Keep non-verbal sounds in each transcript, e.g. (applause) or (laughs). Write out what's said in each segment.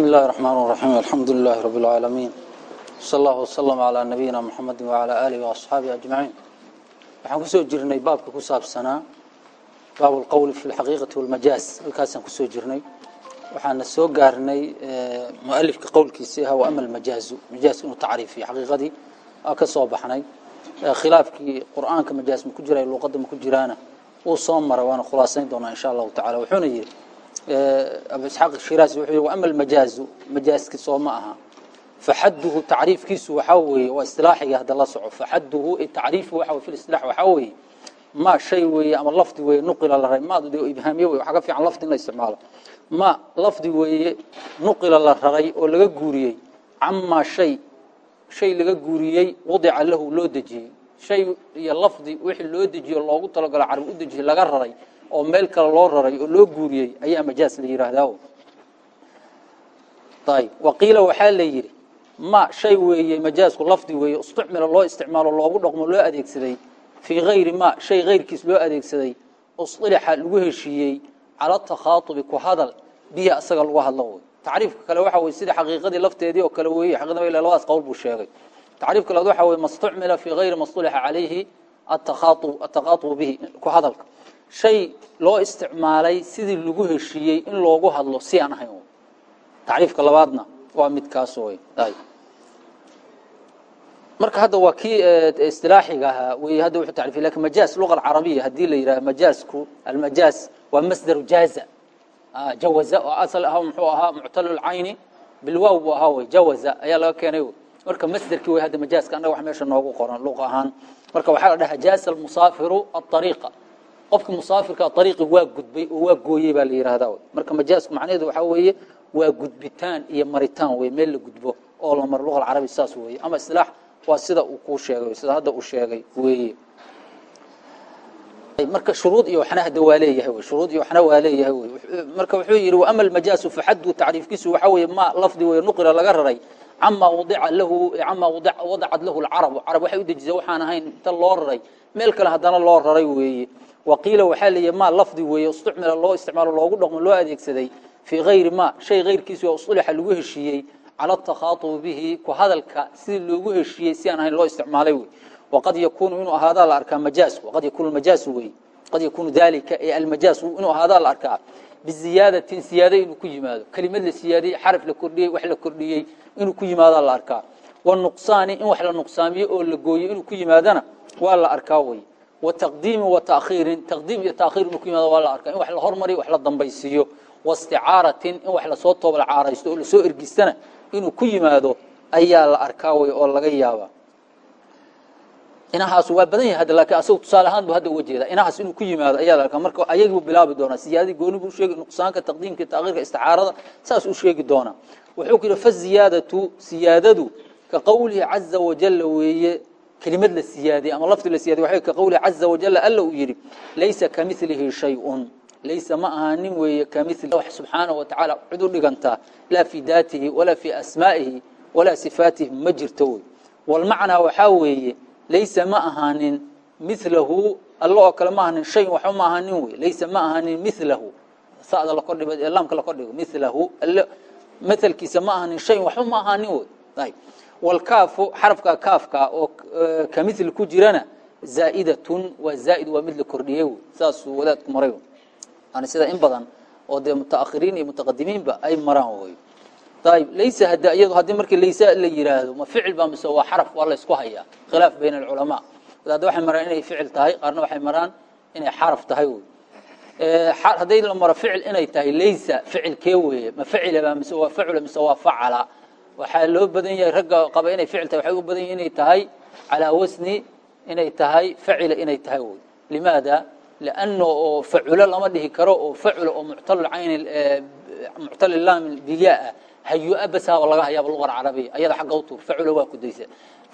بسم الله الرحمن الرحيم الحمد لله رب العالمين صلى الله وسلم على نبينا محمد وعلى آله وأصحابه أجمعين waxaan kusoo jirnay baabka ku saabsanaa baab اlqowl fi اlxaqiiqati wاlmajaaz halkaasaan kusoo jirnay waxaana soo gaarnay mualifka qowlkiisii aha wa ama almajaazu majaazka inuu tacriifiyo xaqiiqadii aa ka soo baxnay khilaafkii qur'aanka majaaz ma ku jira luuqadda ma ku jiraana wuu soo maray waana khulaasayn doonaa insha allahu tacala wuxuuna yihi abu isxaaq shiraasi wuxuu yihi ama almajaazu majaaski soo ma aha faxaduhu tacriifkiisu waxaa weeye waa istilaaxiga hadda la soco faxaduhu tacriifu waxa fi istilax waxaa weeye ma shay weeye ama lafdi weeye nuqila la raray maad de ibhaamiye wey waxaa ka fiican lafdi in la isticmaalo ma lafdi weeye nuqila la raray oo laga guuriyey camaa shay shay laga guuriyey wadica lahu loo dejiyey shay iyo lafdi wixii loo dejiyo loogu talagalo carab u dejiyey laga raray oo meel kale loo raray oo loo guuriyey ayaa majaas la yidhaahdaa ayb waqiila waxaa la yidhi ma shay weeye majaasku lafdi weeye istucmila loo isticmaalo loogu dhaqmo loo adeegsaday. Fii hayri ma shay hayrkiis loo adeegsaday isilixa lagu heshiiyey cala takhaatubi ku hadal bihi asaga lagu hadlo wey tacriifka kale waxa weye sida xaqiiqadii lafteedii oo kale weeye labadaas qowl buu sheegay. Tacriifka labaad waxa weye mastucmila fii hayri mastulixa calayhi atakhaatubu bihi ku hadalka shay loo isticmaalay sidii lagu heshiiyey in loogu hadlo si aan ahayn tacriifka labaadna waa midkaas marka hadda waa kii istilaaxiga ahaa wey hadda wuxuu tacrifiy laakiin majaaz luga alcarabiya haddii la yidhaha majaazku almajaaz waa masdaru jaaza. Jawaza oo asal aha muxuu ahaa muctalu lcayni bilwaaw buu ahaa wey jawaza ayaa laga keenay marka masderkii wey hadda majaazka annaga wax meesha noogu qoran luqa ahaan. Marka waxaa la dhaha jaasa almusaafiru aariiqa qofkii musaafirka ariiqi waa gudbay oo waa gooyey baa la yihahdaa marka majaazku macnaheedu waxaa weeye waa gudbitaan iyo maritaan wey meel la gudbo oo la maro luqa alcarabi saas weeye ama isilaax waa sida uu kuu sheegay sida hadda uu sheegay weeye. Marka shuruud iyo waxna hadda waa leeyahay wey shuruud iyo waxna waa leeyahay wey marka wuxuu yidhi wa ama almajaasu faxaddu tacriifkiisu. Waxaa weeye ma lafdi weeye nuqila laga raray. Camaa wadica lahu camaa wadacad lahu alcarabu carab waxay u dejisay waxaan ahayn inta loo raray. Meel kale haddana loo raray weeye waqiila waxaa leeyahy ma lafdi weeye istucmila loo isticmaalo loogu dhaqmo loo adeegsaday fii hayri ma shay hayrkiisi oo usulixa lagu heshiiyey cala takhaatubi bihi ku hadalka sidii loogu heshiiyey si aan ahayn loo isticmaalay wey waqad yakuunu inuu ahaadaa la arkaa majaas waqad yakunu majaasu wey qad yakunu dalika ee almajaas inuu ahaadaa la arkaa. Biziyaadatin siyaada inuu ku yimaado. Kelimad la siyaadiyey xaraf la kordhiyey wax la kordhiyey inuu ku yimaadaa la arkaa. Wanuqsaani in wax la nuqsaamiyo oo la gooyo inuu ku yimaadana waa la arkaa wey wataqdiimi watakhiirin taqdiim iyo taakhiir inuu ku yimaado waa la arkaa. In wax la hormariyo wax la dambaysiiyo. wasticaaratin in wax la soo toobla caaraysto oo la soo ergistana inuu ku yimaado ayaa la arkaa wey oo laga yaaba inahaas waa badan yahay hadda laakiin asaga tusaale ahaan bu hadda uga jeeda inahaas inuu ku yimaado ayaa la arkaa. Marka ayagii buu bilaabi doonaa. Siyaadadii gooni buu sheegi nuqsaanka taqdiimka taakhiirka isticaarada saas uu sheegi doonaa. Wuxuu ku yidhi faziyaadatu siyaadadu ka qowlihi caza wajala weeye kelimad la siyaadiyey ama lafdi la siyadiy waa ka qowlihi caza wajala alla uu yidhi laysa kamilihi shayun. Laysa ma ahaanin weeye kamili wax subxaanahu watacaala cid u dhigantaa laa fii daatihi walaa fii asmaa'ihi walaa sifaatihi ma jirto wey walmacnaa waxaa weeye laysa ma ahaanin milahu alla oo kale ma ahaanin shay waxba ma ahaanin wey laysa ma ahaanin milahu sada la kordhigo laamka la kordhigo milahu alle maalkiisa ma ahaanin shay waxba ma ahaanin wey walkaafu xarafka kaafka oo kamil ku jirana zaa'idatun waa zaa'id waa mid la kordhiyey saasuu wadaadku maray yani sida in badan oo dee mutaakhiriin iyo mutaqadimiinba ay maraan wey ayb laysa hada iyado haddii markii laysa la yiraahdo ma ficil baa mise waa xaraf waa la isku hayaa. Khilaaf bayna alculamaa. Wadaadda waxay maraan inay ficil tahay qaarna waxay maraan inay xaraf tahay wey hadday la maro ficil inay tahay laysa ficilkee weeye ma ficilaba mise waa facula mise waa facala waxaa loo badan yahay ragga qaba inay ficil tahay waxay ugu badan yahi inay tahay calaa wasni inay tahay facila inay tahay woy. Limaada? Lianno oo faculo lama dhihi karo oo faculo oo muctal cayni muctali laam dilyaa ah hayu-a basaaba laga hayaaba luqada carabiya ayada xagga u tuur faculo waa ku daysa.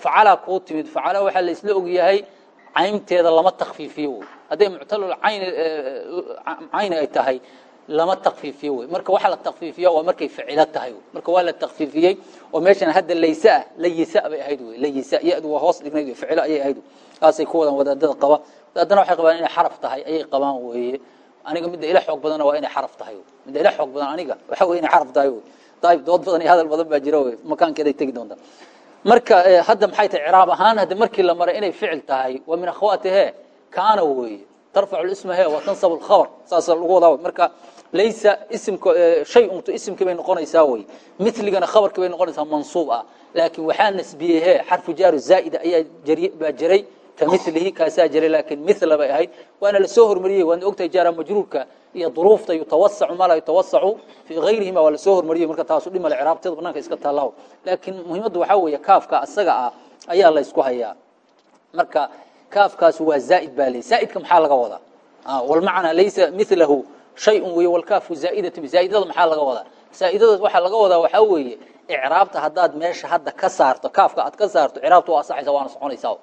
Facalaa kuu timid facala waxaa la isla ogyahay caynteeda lama takfiifiyo woy. Hadday muctalul cayni cayni ay tahay lama takfiifiyo wey. Marka waxaa la takfiifiya waa markay ficilo tahay marka waa la takfiifiyey oo meeshan hadda laysa ah layisa bay ahayd wey. Layisa ya-du waa hoos dhignayd ficilo ayay ahayd saasay ku wadan wadaadada qaba. Wadaadana waxay qabaan inay xaraf tahay ayay qabaan weeye aniga midda ila xoog badana waa inay xaraf tahay midda ila xoog badan aniga waxa wey inay xaraf tahay wey. Ayib dood badan iyo hadal badan baa jira wey. Makaankeeday tegi doontaa marka hadda maxay tahay ciraab ahaan hadda markii la maray inay ficil tahay waa min akhawaatihe kaana weeye tarfacu lisma he wa tansab lkhabar saasa lagu wadaa marka laysa isimka shay untu isimkii bay noqonaysaa wey miligana khabarkii bay noqonaysaa mansuub ah laakiin waxaa nasbiyey he xarfu jaaru zaa'ida ayaa baa jiray kamilihi kaasaa jiray laakiin mila bay ahayd waana la soo hormariyey waadna ogtahay jaara majruurka iyo duruufta yutawasacu maa laa yutawasacu fii gayrihima waa la soo hormariyey marka taasu dhimale ciraabteeda banaanka iska taallaaw laakiin muhiimaddu waxaa weeye kaafka asaga ah ayaa la ysku hayaa marka kaafkaas waa zaa'id baa ley zaa'idka maxaa laga wadaa walmacnaa laysa milahu shayun weeye walkaafu zaa'idatu zaa'idada maxaa laga wadaa zaa'idada waxaa laga wadaa waxaa weeye icraabta haddaad meesha hadda ka saarto kaafka aad ka saarto ciraabta waa asaxaysa waana soconaysaa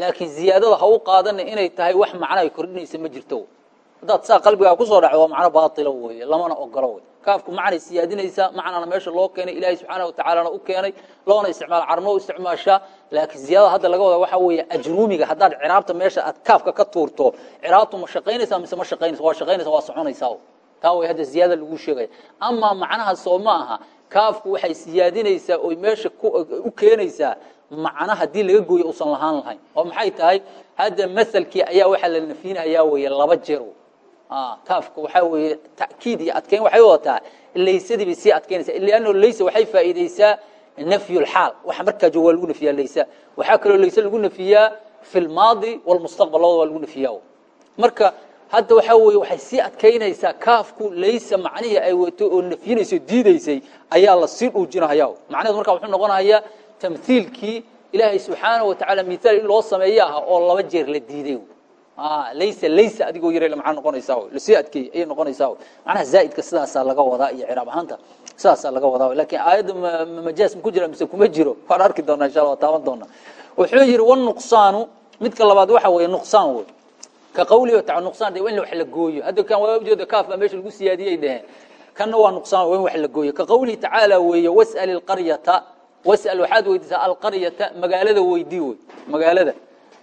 laakiin ziyaadada ha u qaadana inay tahay wax macno ay kordhinaysa ma jirto haddaad saa qalbigaa ku soo dhacdo waa macno baatila weeye lamana ogolo wey kaafku macnay siyaadinaysaa macnana meesha loo keenay ilaahay subxaana watacaalana u keenay loona isticmaala carno u isticmaashaa. Laakiin ziyaadada hadda laga wada waxaa weeye ajruumiga haddaad ciraabta meesha aad kaafka ka tuurto ciraabtu ma shaqaynaysaa mise ma shaqaynaysa waa shaqaynaysa waa soconaysaa taa way hadda ziyaada lagu sheegaya amaa macnaha soo ma aha kaafku waxay siyaadinaysaa oy meesha u keenaysaa macno haddii laga gooyo usan lahaan lahayn. Oo maxay tahay? Hadda maselkii ayaa waxaa la nafyinayaa weye laba jeer kaafka waxaa weeye ta'kiid iyo adkeyn waxay wadataa laysadii bay sii adkeynaysa lanno laysa waxay faa'iideysaa nafyu lxaal waxa markaa jooga waa lagu nafiyaa laysa. Waxaa kaloo layse lagu nafiyaa fi lmaadi walmustaqbal labada waa lagu nafiyaa marka hadda waxaa weeye waxay sii adkeynaysaa kaafku laysa macnihii ay wato oo nafyinayso diideysay ayaa la sii dhuujinahaya macnaheedu markaa wuxuu noqonayaa tamhiilkii ilaahay subxaana wa tacaala mihaal in loo sameeyo aha oo laba jeer la diiday laysa laysa adigoo yar maa noqonaysaa la sii adkeeyey ayay noqonaysaa macnaha zaa'idka sidaasaa laga wadaa iyo ciraab ahaanta sidaasaa laga wadaa lakiin aayadda majaas maku jira mise kuma jiro? Waan arki doonaa insha allah taaban doona wuxuu yihi wnuqsaanu midka labaad waxa weeye nuqsaan wey ka qawlihi taala nuqsaan de in wax la gooyo. Hadda kan waa ujeeda kaaf baa meesha lagu siyaadiyey dheheen kanna waa nuqsaan waa in wax la gooyo. Ka qawlihi tacaala weeye was'al ilqaryata was'al waxaad weydiisaa alqaryata magaalada weydii wey magaalada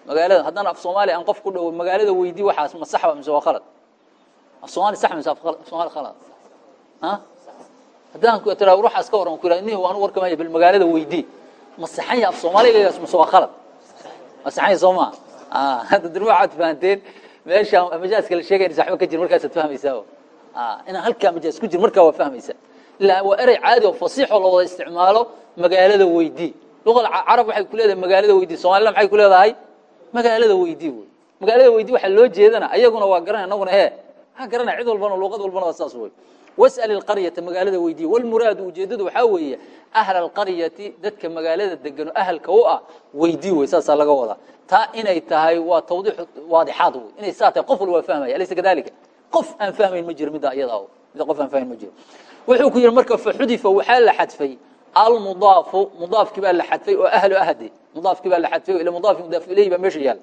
magaalada haddana af soomaaliya aan qof ku dhowo magaalada weydii waxaas ma saxba mise waa khalad? Af soomali sax mise af soomali khalad. Ha? Haddaan tira ruuxaas ka waran ku yidhahda nih anu warkamaya bal magaalada weydii ma saxanya af soomaaligaas mise waa khalad? Ma saxanya soo maa (laughs) hadda dir waxaad fahanteen meesha majaaska la sheegay saxba ka jir markaasaad fahmaysaa inaan halkaa majaas ku jir markaa waa fahmaysaa. Ilaa waa erey caadi oo fasiixoo la wada isticmaalo magaalada weydii luqada carab waxay ku leedahay magaalada weydii somalina maxay ku leedahay magaalada weydii wey magaalada weydii waxaa loo jeedana ayaguna waa garanay anaguna he ha garanay cid walbana luqad walbana waa saas wey was'al ilqaryata magaalada weydii walmuraadu ujeedadu waxaa weeye ahla alqaryati dadka magaalada degano ahalka u ah weydii wey saasaa laga wadaa. Taa inay tahay waa tawdiix waadixaad wey inay saa tahay qof walba waa fahmaya alaysa kadalika qof aan fahmayn ma jiro midda ayadaa midda qof aan fahmayn ma jiro. Wuxuu ku yihi marka faxudifa waxaa la xadfay almudaafu mudaafkii baa la xadfay oo ahlu ahdi. Mudaafkii baa la xadfay ila mudaafki mudaaf ilayhi baa meesha yaalla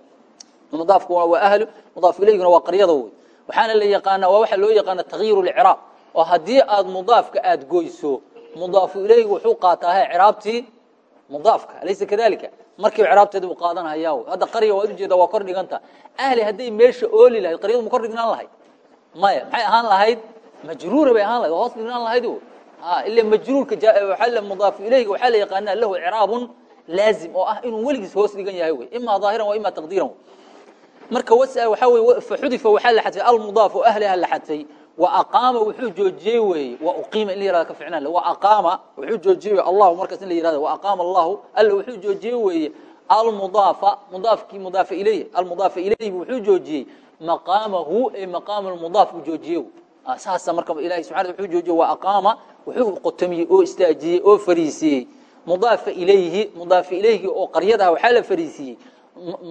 mudaafku waa ahlu mudaaf ilayhiguna waa qaryada wey waxaana la yaqaanaa waa waxa loo yaqaana takyiru lciraab oo haddii aad mudaafka aad goyso mudaafu ilayhiga wuxuu qaataa he ciraabtii mudaafka alaysa kadalika markiiba ciraabteeda uu qaadanhayaa wey hadda qarya waad ujeeda waa kor dhiganta. Ahli hadday meesha ooli lahayd qaryadu ma kor dhignaan lahayd. Maya maxay ahaan lahayd? Majruura bay ahaan lahayd oo hoos dhignaan lahayd ila majruurka mudaafu ilayhiga waxaa la yaqaanaa lahu ciraabun laazim oo ah inuu weligiis hoos dhigan yahay wey ima ظaahiran wa ima taqdiiran marka waxaa wey faxudifa waxaa la xadfay almudaaf oo ahliha la xadfay wa aqaama wuxuu joojiyey weeye wa uqiima in la yiraahdo ka ficnaan wa aqaama wuxuu joojiyey wey allahu markaas in la yiraahdo wa aqaama allahu alla wuxuu joojiyey weeye almudaafa mudaafkii mudaafa ilayhi almudaafa ilayhi wuxuu joojiyey maqaamahu ee maqaama almudaaf uu joojiyey saasa marka ilahi subxana wuxuu joojiye wa aqaama wuxuu qotomiyey oo istaajiyey oo fariisiiyey mudaafa ilayhi mudaafa ilayhi oo qaryadaha waxaa la fariisiiyey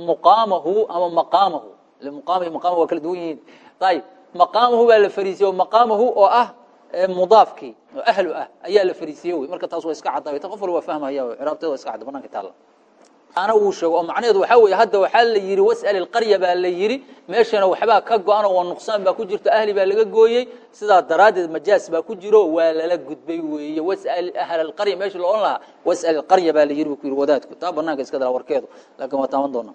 muqaamahu ama maqaamahu? Muqaam maqaam waa kala duwan yihiin. Ayib maqaamahu baa la fariisiyey maqaamahu oo ah mudaafkii oo ahlu ah ayaa la fariisiyey wey. Marka taas waa iska caddaabay. Ta qof walba waa fahmaya ciraabteeda waa iska cadda bananka taalla ana wuu sheego oo macnaheedu waxaa weeye hadda waxaa la yidhi was'al ilqarya baa la yidhi meeshana waxbaa ka go-ano waa nuqsaan baa ku jirto ahli baa laga gooyey sidaa daraaddeed majaas baa ku jiro waa lala gudbay weeye was'al ahla alqarya meesha la odhan lahaa was'al ilqarya baa la yidhi buu ku yidhi wadaadku taa banaanka iska dala warkeedu laakiin waa taaban doonaa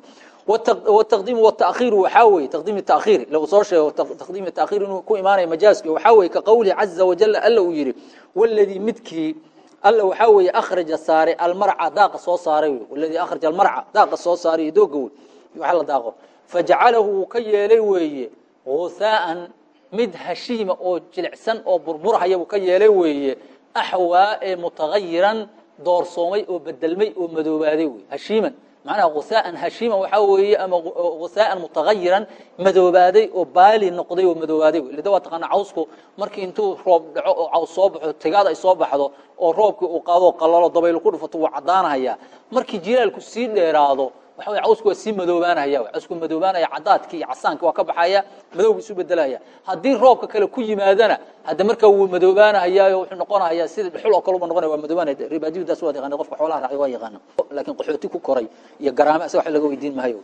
والتقديم والتأخير وحاوي تقديم التأخير لو صار شيء تقديم التأخير إنه كو إيمانه مجازك وحاوي كقوله عز وجل ألا ويري والذي مدكي alla waxaa weeye akhraja saaray almarca daaqa soo saaray ladii akhraja almarca daaqa soo saaray dooga wey wax la daaqo. Fajacalahu wuu ka yeelay weeye husaa'an mid hashiima ah oo jilicsan oo burburhaya wuu ka yeelay weeye axwaa ee mutagayiran doorsoomay oo bedelmay oo madoobaaday wey hashiiman macnaha ghusaa'an hashiiman waxaa weeye ama ghusaa'an mutagayiran madoobaaday oo baali noqday oo madoobaaday lida waa taqaana cawsku markii intuu roob dhaco oo caws soo baxo tegaad ay soo baxdo oo roobkii uu qaado qalalo dabayl ku dhufato waa caddaanahaya markii jilaalku sii dheeraado weye cawsku waa sii madoobaanaya cawsku madoobaanaya caddaadkii iyo casaankii waa ka baxaya madowga isu bedelaya haddii roobka kale ku yimaadana hadda markaa wuu madoobaanahayaayo wuxuu noqonayaa sida dhuxul oo kale uba noqonaya waa madoobaanaya. Ribaadiyudaas waa yaqaana qofka xoolaha raacay waa yaqaana laakiin qaxooti ku koray iyo garaame isaga wax laga weydiin maayo.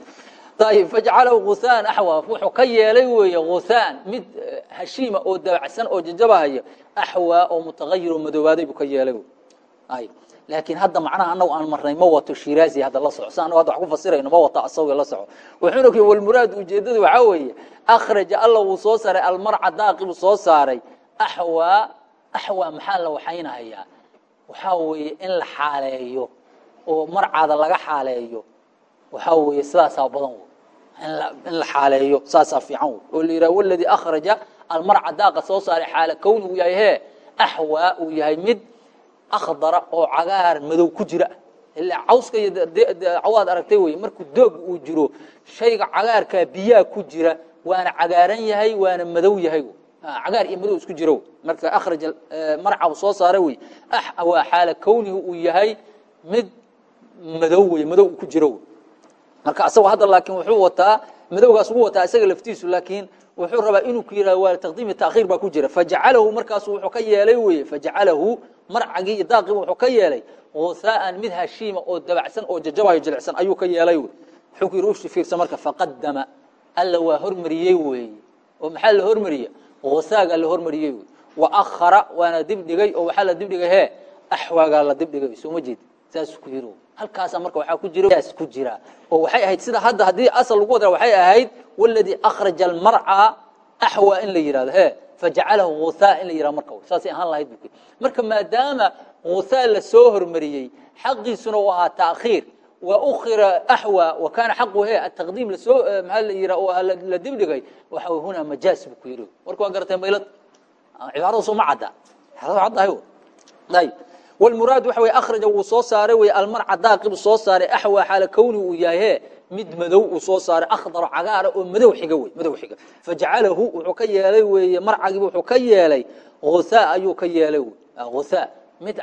Ayib fajcalahu gusaan axwa wuxuu ka yeelay weeye gusaan mid hashiima oo dabacsan oo jajabahaya axwa oo mutagayir oo madoobaaday buu ka yeelay. Ayib laakiin hadda macnaha anagu aan marnay ma wato shiraazi hadda la soco. Si anagu hadda wax ku fasirayno ma wato asawi la soco. Wuxuuna ku walmuraad ujeedadu waxaa weeye akhraja alla wuu soo saaray almarca daaqi buu soo saaray. Axwa axwa maxaa la waxaynahayaa waxaa weeye in la xaaleeyo oo marcaada laga xaaleeyo. Waxaa weeye sidaasaa badan in la xaaleeyo saasaa fiican w oo la yidhaha waladii akhraja almarca daaqa soo saaray xaala kowni uu yahay hee? Axwa uu yahay mid akhdara oo cagaar madow ku jira. Ilaa cawska iyo cawaad aragtay wey markuu doog uu jiro shayga cagaarkaa biyaa ku jira waana cagaaran yahay waana madow yahay. Cagaar iyo madow isku jiro. Marka akhraja marca soo saaray wey waa xaala kownihi uu yahay mid madow wey madow ku jiro. Marka asagoo hadda laakiin wuxuu wataa madowgaas ugu wataa isaga laftiisu laakiin wuxuu rabaa inuu ku yihahdo waa taqdiim taakhiir baa ku jira. Fajacalahu markaasu wuxuu ka yeelay weye fajacalahu marcagii iyo daaqii wuxuu ka yeelay. Ghusaa'an mid hashiima oo dabacsan oo jajabayo jilicsan ayuu ka yeelay wey wuxuu ku yidhi ushi fiirsa marka faqadama alla waa hormariyey weeye. Oo maxaa la hormariye ghusaagaa la hormariyey wey wa akhara waana dibdhigay oo waxaa la dibdhigay hee? Axwaagaa la dibdhigay soo ma jeedi saasuu ku yidhi halkaasa marka waxaa ku jira yaas ku jira. Oo waxay ahayd sida hadda haddii asal lagu wadra waxay ahayd waladii akhraja almarca axwa in la yidhahdo he fajacalahu ghusaa in la yidhahdo marka saasay ahaan lahayd bu marka maadaama ghusaa la soo hormariyey xaqiisuna uu ahaa taakhiir wa ukhira axwa wa kaana xaqu he ataqdiim la soo maxaa la yidhah oo la dibdhigay waxa hunaa majaas buu ku yidhi. Marka waa garatay maylad cibaarada soo ma cadda cibaarada caddahay ayib wlmuraad waxa wey akhraja wuu soo saaray wey almarca daaqi buu soo saaray axwaa xaala kowni uu yahaye mid madow uu soo saaray akhdaro cagaara oo madow xiga wey madow xiga fajacalahu wuxuu ka yeelay weeye marcagiiba wuxuu ka yeelay husaa ayuu ka yeelay husaa mid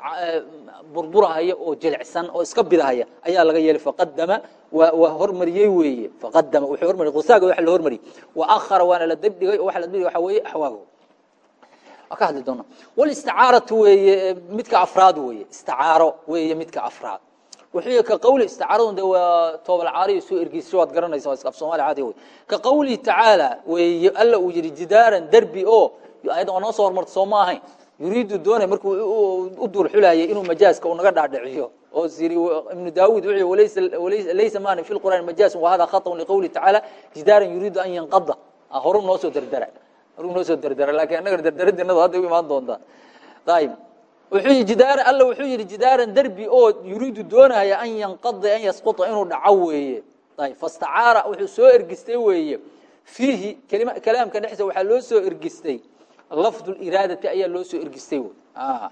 burdurahaya oo jilicsan oo iska bidahaya ayaa laga yeelay faqadama waa hormariyey weeye faqadama wuxuu hormariyey husaaga waxa la hormariyey wa akhara waana la degdhigay oo waxa la degdhigay waxa weeye axwaago ka hadli doona walisticaaratu weeye midka afraad weeye. Isticaaro weeye midka afraad. Wuxuu ka qawli isticaaradu de waa toobalcaariyo soo ergiisho waad garanaysa waa iska af soomaali caadi wey ka qawlihi tacaala weeye alla uu yidhi jidaaran derbi oo ayadda waa noo soo hormarta soo ma ahayn. Yuriidu doonay markuu u duulxulayay inuu majaaska uu naga dhaadhiciyo. Oo siri ibnu daawud wuxuu walaysa laysa maana fi lqur'aan majaasun wa hada khata'un liqawlihi tacaala jidaaran yuriidu an yanqada. Horu noo soo dardara markuu noo dardara laakiin annaga dardaradinadu hadda imaan doontaa. Ayib wuxuu yii jidaara alla wuxuu yidhi jidaaran derbi oo yuriidu doonaya an yanqada an yasquta inuu dhaco weeye. Ayib fastacaara wuxuu soo ergistay weeye. Fiihi kelima kalaamka dhexdiisa waxaa loo soo ergistay. Lafdu iraadati ayaa loo soo ergistay wey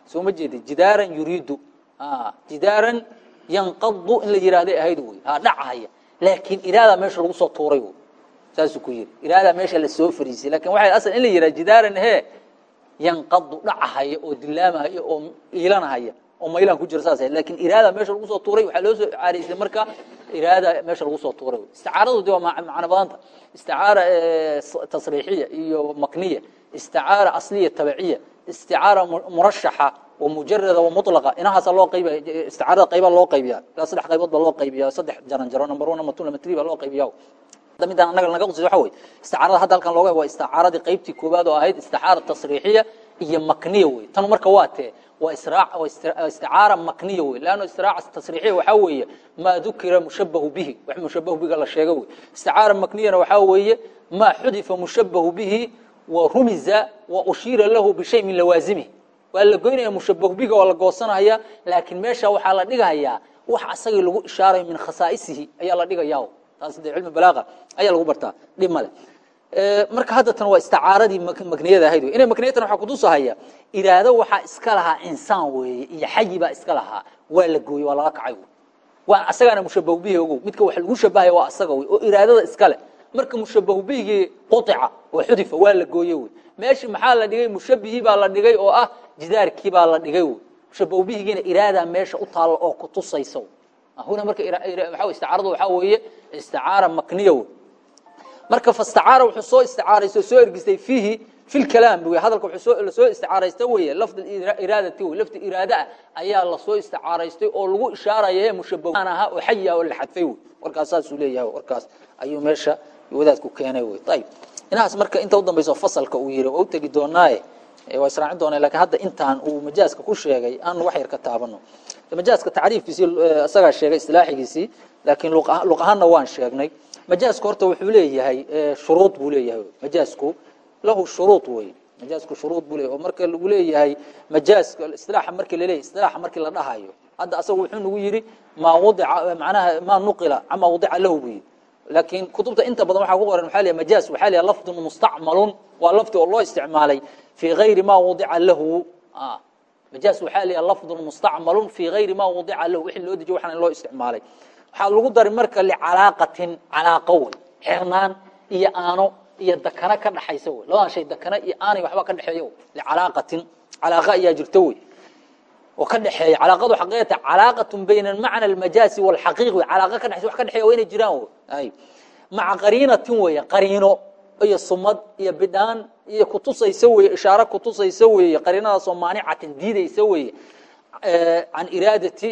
soo ma jeedi jidaaran yuriidu. Jidaaran yanqadu in la yihahday ahayd wey ha dhacahaya laakiin iraada meesha lagu soo tuuray wey saasuu ku yidhi. Iraadaa meesha la soo fariisay laakiin waxay asal in la yidhaha jidaaran he yanqadu dhacahaya oo dilaamahaya oo iilanahaya oo maylaan ku jira saas laakiin iraada meesha lagu soo tuuray waxaa loo soo caaraysay marka iraada meesha lagu soo tuuray. Isticaaradu de waa macno badanta. Isticaara tasriixiya iyo makniya. Isticaara asliya tabiciya. Isticaara murashaxa wa mujarada wa mulaqa inahaasa loo qaybiya isticaarada qayba loo qaybiya ilaa saddex qaybood ba loo qaybiya saddex jaran jaro number one number two number three baa loo qaybiya midaan anaga naga qusiy waxa wey isticaarada hadda halkan looga waa isticaaradii qaybtii koowaad oo ahayd isticaara tasriixiya iyo makniya wey tan marka waa tee waa isticaara makniya wey leanno istiraaca tasriixiya waxaa weeye maa dukira mushabahu bihi. Wax mushabahu biga la sheego wey isticaara makniyana waxaa weeye maa xudifa mushabahu bihi wa rumiza wa ushiira lahu bishay min lawaazimihi waa la goynaya mushabahu biga waa la goosanaya laakiin meesha waxaa la dhigayaa wax asagii lagu ishaarayo min khasaa'isihi ayaa la dhigaya taas de cilmi balaaqa ayaa lagu bartaa dhib male marka hadda tan waa istacaaradii makniyada ahayd inay makniyatan waxaa kutusahaya iraado waxaa iska lahaa insaan weeye iyo xayi baa iska lahaa waa la gooyey waa laga kacay waa asagaana mushabahu bihi ogow midka wax lagu shabahaya waa asaga wey oo iraadada iskale marka mushabahu bihigii quطica oo xudifa waa la gooye wey. Meeshi maxaa la dhigay? Mushabihii baa la dhigay oo ah jidaarkii baa la dhigay wey. Mushabahu bihigiina iraadaa meesha u taalla oo kutusaysa huna marka isticaaradu waxaa weeye isticaara makniya wey marka fastacaara wuxuu soo isticaaraysta soo ergistay fiihi fi lkalaam wey hadalka wuxuu la soo isticaaraysta weye lafd iraadati wey lafdi iraada ah ayaa la soo isticaaraystay oo lagu ishaaraya ee mushabahan ahaa oo xayi ah oo la xadfay wey warkaas saasuu leeyahay warkaas ayuu meesha wadaadku keenay wey ayib inahaas marka inta udambayso fasalka uu yiri waa u tegi doonaaye. Waa israacin doonaa laakiin hadda intaan uu majaaska ku sheegay aanu wax yar ka taabano. Majaaska tacriifkiisii isagaa sheegay istilaaxigiisii laakiin luq ahaanna waan sheegnay. Majaasku horta wuxuu leeyahay shuruud buu leeyahay. Majaasku lahu shuruud wey majaasku shuruud buu leeyahay. Oo marka lagu leeyahay majaaska istilaaxa markii la leeyahay istilaaxa markii la dhahayo hadda asaga wuxuu nagu yidhi maa wadica macnaha maa nuqila camaa wadica lahu buu yidhi. Laakiin kutubta inta badan waxaa ku qoran waxaa leeyahay majaas waxaa leeyahay lafdun mustacmalun waa lafdi oo loo isticmaalay fii gayri maa wadica lahu. Majaas waxaa leeyahay lafdun mustacmalun fii gayri maa wadica lahu wixii loo dejiyo waxaan loo isticmaalay waxaa lagu dari marka licalaaqatin calaaqo wey xirnaan iyo aano iyo dakana ka dhaxaysa wey labadan shay dakana iyo aanay waxba ka dhexeeya licalaaqatin calaaqa ayaa jirta wey oo ka dhexeeya calaaqadu xaqiiqata calaaqatun bayna macna almajaasi walxaqiiq wey calaaqa ka dhexaysa wax ka dhexeeya waa inay jiraan wey maca qariinatin weeye qariino iyo sumad iyo bidhaan iyo kutusaysa weye ishaaro kutusaysa weeye qariinadaasoo maanicatin diidaysa weeye. Can iraadati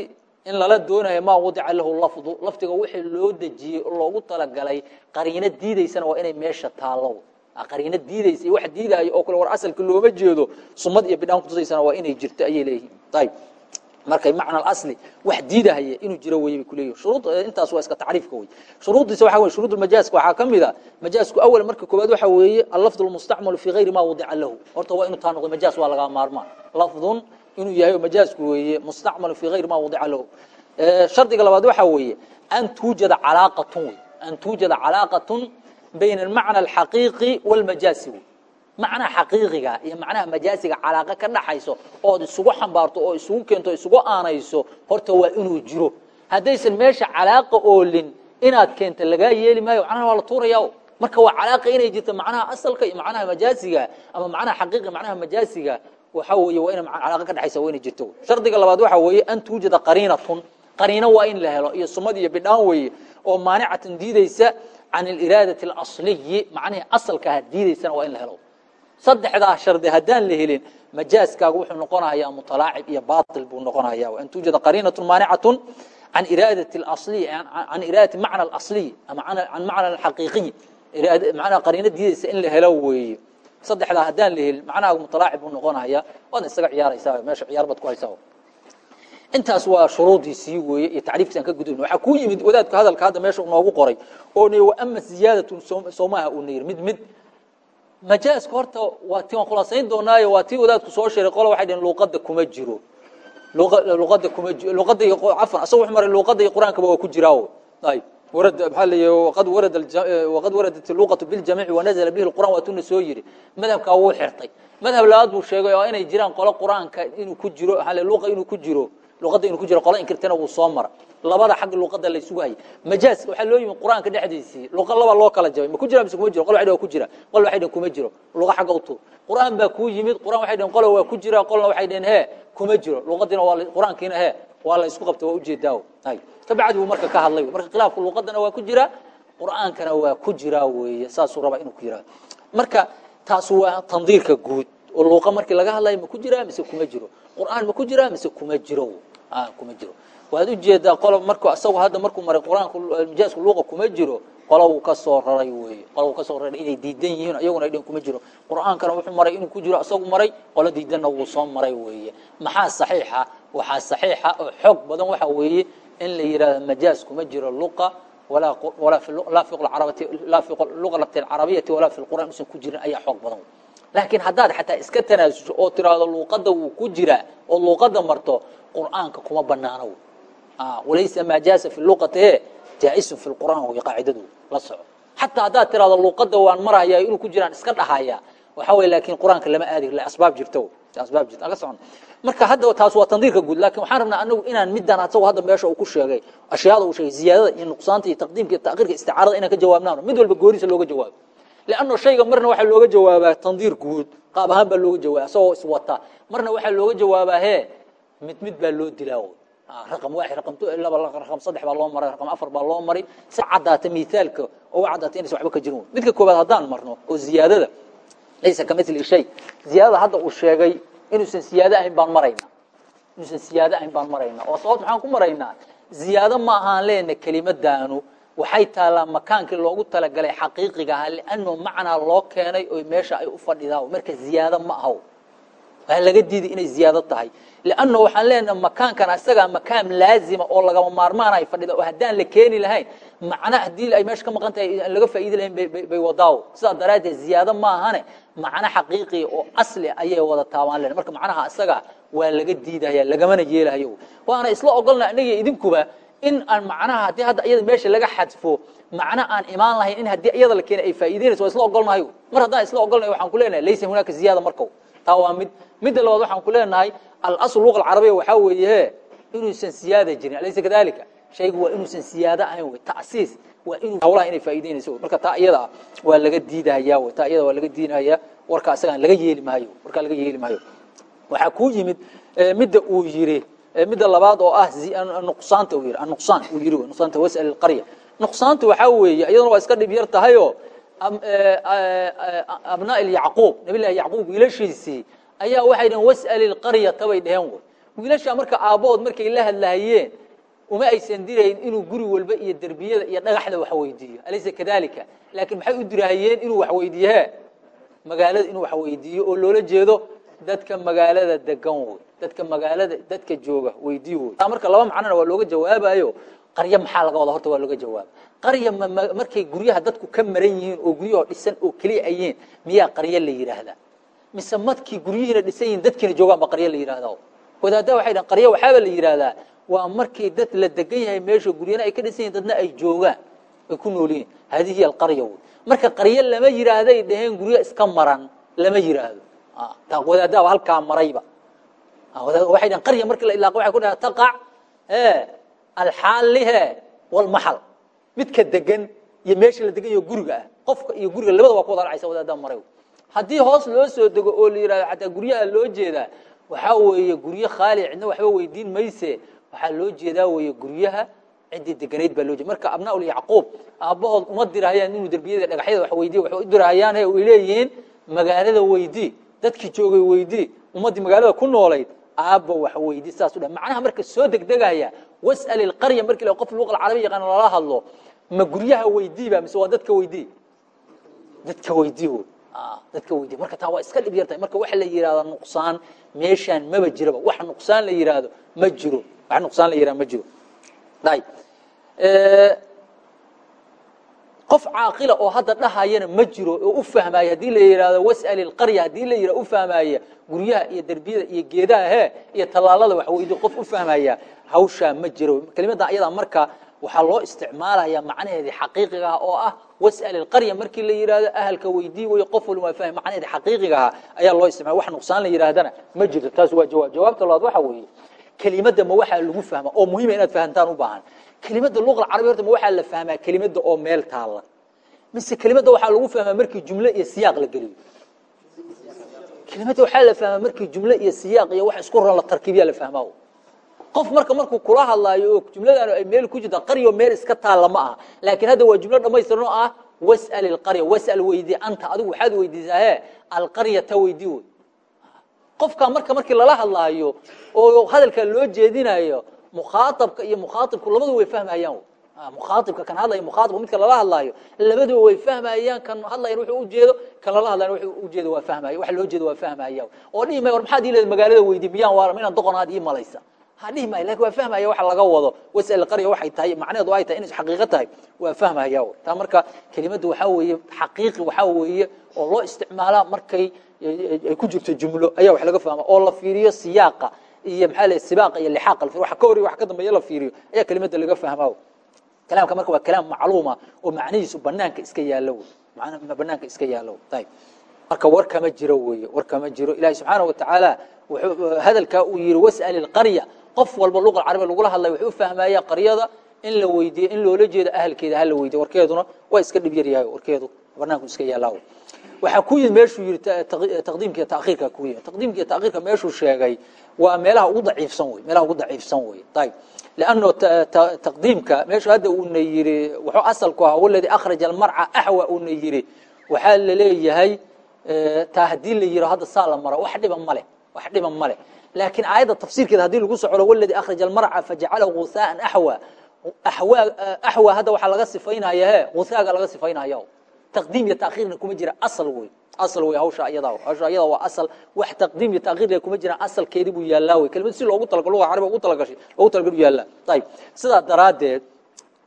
in lala doonayo maa wadica lahu lafdu lafdiga wixii loo dejiyey oo loogu talagalay qariino diidaysana waa inay meesha taallo. Qariino diidaysa iyo wax diidaayo oo kale war asalka looma jeedo sumad iyo bidhaan kutusaysana waa inay jirto ayay leeyihiin. Ayib markay macna asli wax diidahaya inuu jiro wey bay kuleeyihin shuruud intaas waa iska tacriifka wey shuruuddiisa waxa weye shuruud majaaska waxaa ka mid a majaasku awal marka koowaad waxa weeye allafdu lmustacmalu fii gayri ma wadica lahu. Horta waa inuu taa noqdo majaas waa lagaa maarmaan. Lafdun inuu yahay majaasku weeye mustacmalu fii gayri ma wadica lahu. Shardiga labaad waxa weeye an tuujada calaaqatun wey an tuujada calaaqatun bayna almacna alxaqiiqi walmajaasi wey macnaha xaqiiqiga iyo macnaha majaasiga calaaqa ka dhaxayso ood isugu xambaarto oo isugu keento o isugu aanayso horta waa inuu jiro. Haddaysan meesha calaaqa oolin inaad keenta lagaa yeeli maayo macnaha waa la tuuraya marka waa calaaqa inay jirto macnaha asalka iyo macnaha majaasiga ama macnaha xaqiiqi macnaha majaasiga waxa weeye waa ina calaaqa ka dhexaysa waa inay jirto. Shardiga labaad waxa weeye an tuujada qariinatun. Qariino waa in la helo iyo sumad iyo bidhaan weeye oo maanicatan diidaysa can aliraadati alasliyi macnihii asalkaha diidaysana waa in la helo. Saddexdaa shardi haddaan la helin majaaskaagu wuxuu noqonayaa mutalaacib iyo bail buu noqonaya an tuujada qariinatu maanicatu can iraadati asliy can iraadati macna alasliy ama can macna alxaqiiqiy manaa qariino diidaysa in la helo weeye saddexdaa haddaan la helin macnahaagu mutalaacib buu noqonaya waadna isaga ciyaaraysaa meesha ciyaar baad ku haysaa intaas waa shuruudiisii weeye iyo tacriifkiis aan ka gudubna waxaa ku yimid wadaadku hadalka hadda meesha noogu qoray oo n waama ziyaadatun soomaha uu na yiri mid mid majaaska horta waa ti waan khulaasayn doonaayo waa tii wadaadku soo sheegay qola waxay dhaheen luuqadda kuma jiro. Luqadda kuma luqadda iyo cafan asaga wuxuu maray luuqadda iyo qur'aankaba waa ku jiraawo. Ayib waqad waradat luqatu biljamiici wanazala bihi lqur'an waa tuna soo yiri madhabkaa wuu xirtay madhab labaad buu sheegay oo inay jiraan qolo qur'aanka inuu ku jiro luqa inuu ku jiro luqadda inuu ku jiro qola inkirtana wuu soo mara labada xagga luqadda la isugu hayay majaaska waxaa loo yimi qur'aanka dhexdiisii luqa laba loo kala jabay ma ku jira mise kuma jiro qol waxay dhaheen ku jira qol waxay dhaheen kuma jiro luqa xagga utu qur'aan baa kuu yimid qur'aan waxay dhaheen qola waa ku jira qolna waxay dhaheen hee kuma jiro luqadiina waa qur'aankiina hee waa la isku qabta waa u jeedaa kabacdi buu marka ka hadlay. Marka khilaafku luqadana waa ku jira qur'aankana waa ku jiraa weeye. Saasuu rabaa inuu ku yiraa marka taas waa tandiirka guud. Oo luuqa markii laga hadlayo ma ku jiraa mise kuma jiro? Qur'aan ma ku jiraa mise kuma jiro kuma jiro waad u jeedaa qolob marku isagu hadda markuu maray qur'aanka majaasku luuqa kuma jiro qolow ka soo raray weeye. Qolow ka soo raray inay diidan yihiin iyaguna ay kuma jiro. Qur'aankana wuxuu maray inuu ku jiro isagu maray qolo diidanna wuu soo maray weeye. Maxaa saxiixa? Waxaa saxiixa oo xoog badan waxa weeye in la yidhahdo majaas kuma jiro luqa walaa laa luqati alcarabiyati walaa fi lqur'an usan ku jirin ayaa xoog badan. Laakiin haddaad xataa iska tanaasusho oo tiraahdo luuqadda wuu ku jiraa oo luuqadda marto qur'aanka kuma banaano walaysa maa jaasa fi luqatihe jaa-isun fi lqur'aan wey qaacidadu la soco xataa haddaad tirahdo luuqadda waan maraya inuu ku jiraan iska dhahaya waxa wey laakiin qur'aanka lama aadi asbaab jirto asbaab jirto aga socon marka hadda taas waa tandiirka guud laakiin waxaan rabnaa anagu inaan middan asagoo hadda meesha uu ku sheegay ashyaada uu sheegay ziyaadada iyo nuqsaanta iyo taqdiimka iyo takhirka isticaarada inaan ka jawaabnaano mid walba goorisa looga jawaabo lanno shayga marna waxaa looga jawaabaa tandiir guud qaab ahaan baa looga jawaaba isagoo iswata marna waxaa looga jawaabaa he mid mid baa loo dilaa raqam waaxid raqam laba raqam saddex baa loo maray raqam afar baa loo maray. Si caddaata miithaalka oo u caddaata inaysan waxba ka jirin. Midka koobaad haddaan marno oo ziyaadada laysa ka mili shay ziyaadada hadda uu sheegay inuusan siyaado ahayn baan maraynaa inuusan siyaado ahayn baan maraynaa oo sababt maxaan ku maraynaa ziyaado ma ahaan leena kelimadaanu waxay taallaa makaankii loogu talagalay xaqiiqiga aha lianno macnaa loo keenay oo meesha ay u fadhidaa marka ziyaado ma aho waa laga diiday inay ziyaado tahay. Lanno waxaan leenaha makaankan isagaa makaan laazima oo lagama maarmaan ay fadhida oo haddaan la keeni lahayn macna haddii ay meesha ka maqan tahay aan laga faaidi lahayn bay wadaawo sidaa daraaddeed ziyaado ma ahane macno xaqiiqi oo asli ayay wada taabaan len marka macnaha isaga waa laga diidaya lagamana yeelahayo. Waana isla ogolna inaga idinkuba in aan macnaha haddii hadda iyada meesha laga xadfo macno aan imaan lahayn in haddii iyada la keena ay faa'ideynayso waa isla ogolnahay mar haddaan isla ogolnay waxaan ku leenahay laysa hunaaka ziyaada markow. Taa waa mid midda labaad waxaan ku leenahay alasl luqa alcarabiya waxaa weeye inuusan siyaada jirin alaysa kadalika shaygu waa inuusan siyaado ahayn wey tasiis waa inuu hawlaha inay faa'ideynayso marka taa iyada waa laga diidahaya wey taa iyada waa laga diidahaya warka isagaan laga yeeli maayo warkaa laga yeeli maayo. Waxaa kuu yimid midda uu yiri midda labaad oo ah nuqsaanta uu yiri anuqsaan uu yiri nuqsaanta wasal alqarya. Nuqsaanta waxaa weeye iyaduna waa iska dhib yar tahayoo abnaa yacquub nabilahi yacquub wiilashiisii ayaa waxay dhaheen was'al ilqaryata bay dheheen wy wiilashaa marka aabbahood markay la hadlahayeen uma aysan dirayn inuu guri walba iyo derbiyada iyo dhagaxda wax weydiiyo. Alaysa kadalika laakiin maxay u dirahayeen inuu wax weydiiye? Magaalada inuu wax weydiiyo oo loola jeedo dadka magaalada degan wey dadka magaalada dadka jooga weydiiy wey marka laba macnona waa looga jawaabayo. Qaryo maxaa laga wada horta waa looga jawaaba qarya markay guryaha dadku ka maran yihiin oo guryahoo dhisan oo keliya ayihiin miyaa qaryo la yidhaahdaa mise madkii guryihiina dhisan yihiin dadkiina joogaan ba qaryo la yidhahda wadaaddaa waxay dhahan qaryo waxaaba la yidhaahdaa waa markii dad la degan yahay meesha guryana ay ka dhisan yihiin dadna ay joogaan ay ku nool yihiin hadihi hiy alqarya wey. Marka qaryo lama yidhaahday dhaheen guryo iska maran lama yidhaahdo wadaaddaaba halkaa marayba. Waxay dhahan qarya markii la ilaaqo waxay ku dhaha taqac alxaalihe walmaxal midka degan iyo meesha la degan yaho guriga ah qofka iyo guriga labada waa ku wada dhacaysa wadaaddaa maray haddii hoos loo soo dego oo la yidhahdo xataa guryaha loo jeedaa waxaa weeye guryo khaali cidna waxba weydiin mayse. Waxaa loo jeedaa weeye guryaha ciddii deganayd baa loo jeeda marka abnaaul yacquub aabbahood uma dirahayaan inuu derbiyada dhagaxyada wax weydiya waxay u dirahayaan way leeyihiin magaalada weydii dadkii joogay weydii ummaddii magaalada ku noolayd aabba wax weydii saas u dhah macnaha marka soo degdegaya was'al ilqarya markii la qof luqa alcarabiya yaqaan lala hadlo ma guryaha weydiiba mise waa dadka weydii dadka weydii wey dadka weydiy marka taa waa iska dhib yartahay. Marka waxa la yihahda nuqsaan meeshaan maba jiraba. Wax nuqsaan la yihahdo ma jiro. Wax nuqsaan la yihahdo ma jiro. Ayb qof caaqila oo hadda dhahayana ma jiro oo u fahmaya haddii la yihahdo was'al ilqarya haddii la yihahdo u fahmaya guryaha iyo derbiyada iyo geedaha he iyo tallaalada wax weydiyo qof u fahmaya hawshaa ma jiro. Kelimadda ayadaa marka waxaa loo isticmaalaya macnaheedii xaqiiqiga ah oo ah was'al ilqarya markii la yidhahdo ahalka weydii way qof walba waa fahmi. Macnaheedi xaqiiqiga ah ayaa loo isticmala wax nuqsaan la yidhahdana ma jirto. Taas waa jawaab. Jawaabta labaad waxa weeye kelimadda ma waxaa lagu fahma. Oo muhiima inaad fahantaan u baahan. Kelimadda luqa alcarabiya horta ma waxaa la fahmaa kelimadda oo meel taalla. Mise kelimadda waxaa lagu fahmaa markii jumle iyo siyaaq la geliyo. Kelimadda waxaa la fahmaa markii jumle iyo siyaaq iyo wax isku ran la tarkiibiya la fahmaa qof marka markuu kula hadlaayo oo jumladan ay meel ku jirta qaryo meel iska taalla ma aha. Laakiin hadda waa jumlo dhamaystiran oo ah was'al ilqarya was'al weydii anta adigu waxaad weydiisaa he alqaryata weydii wey qofka marka markii lala hadlaayo oo hadalka loo jeedinayo mukhaaabka iyo mukhaaibku labadu way fahmayaan mukhaaibka kan hadlaya mukhaaibka midka lala hadlaayo labaduba way fahmayaan kan hadlayan wuxuu ujeedo kan lala hadlayan wuxuu ujeedo waa fahmaya waxa loo jeedo waa fahmaya oo dhihi maya war maxaad ii leed magaalada weydi miyaan waalam inaan doqon aad ii malaysa ha dhihi maayo laakiin waa fahmaya waxa laga wado. Wasal qarya waxay tahay macnaheedu ay tahay inay xaqiiqo tahay. Waa fahmaya taa marka kelimaddu waxaa weeye xaqiiqi waxaa weeye oo loo isticmaalaa markay ay ku jirto jumlo ayaa wax laga fahma oo la fiiriyo siyaaqa iyo maxaa la sibaaqa iyo lixaaqa la fiiriyo. Wax ka horiyo wax ka dambeeya la fiiriyo. Ayaa kelimadda laga fahmaa kalaamka marka waa kalaam macluuma oo macnihiisu banaanka iska yaallo wey. Macna banaanka iska yaallo ayib marka war kama jiro weeye war kama jiro. Ilahi subxaanahu watacaala wuxuu hadalkaa uu yihi was'al ilqarya qof walba luqa carabiya lagula hadlaya wuxuu u fahmaya qaryada in la weydiiyo in loola jeedo ahalkeeda hala weydiyo warkeeduna waa iska dhib yar yahay warkeedu banaanku iska yaallaa waxaa ku yimid meeshuu yihi taqdiimkiiyo taakhiirka ku yimid. Taqdiimkiiyo taakhiirka meeshuu sheegay waa meelaha ugu daciifsan wey meelaha ugu daciifsan wey ayib lanno taqdiimka meeshu hadda uuna yidhi wuxuu asalku ahaa waladii akhraja almarca axwa uuna yidhi waxaa la leeyahay taa haddii la yidho hadda saa la maro wax dhiba male wax dhiba male laakiin aayadda tafsiirkeeda haddii lagu socdo waladii akhraja almarca fajacalahu gusaaan axwa axwa hadda waxaa laga sifaynaya he gusaaga laga sifaynaya taqdiim iyo taakhiirna kuma jira asal wey asal wey hawsha ayadaa hawsha ayadaa waa asal wax taqdiim iyo taakhiir kuma jiraan asalkeedii buu yaallaa wey kelimad si loogu talagalo luga carabiga ugu talagashay loogu talagal u yaallaa ayib sidaa daraaddeed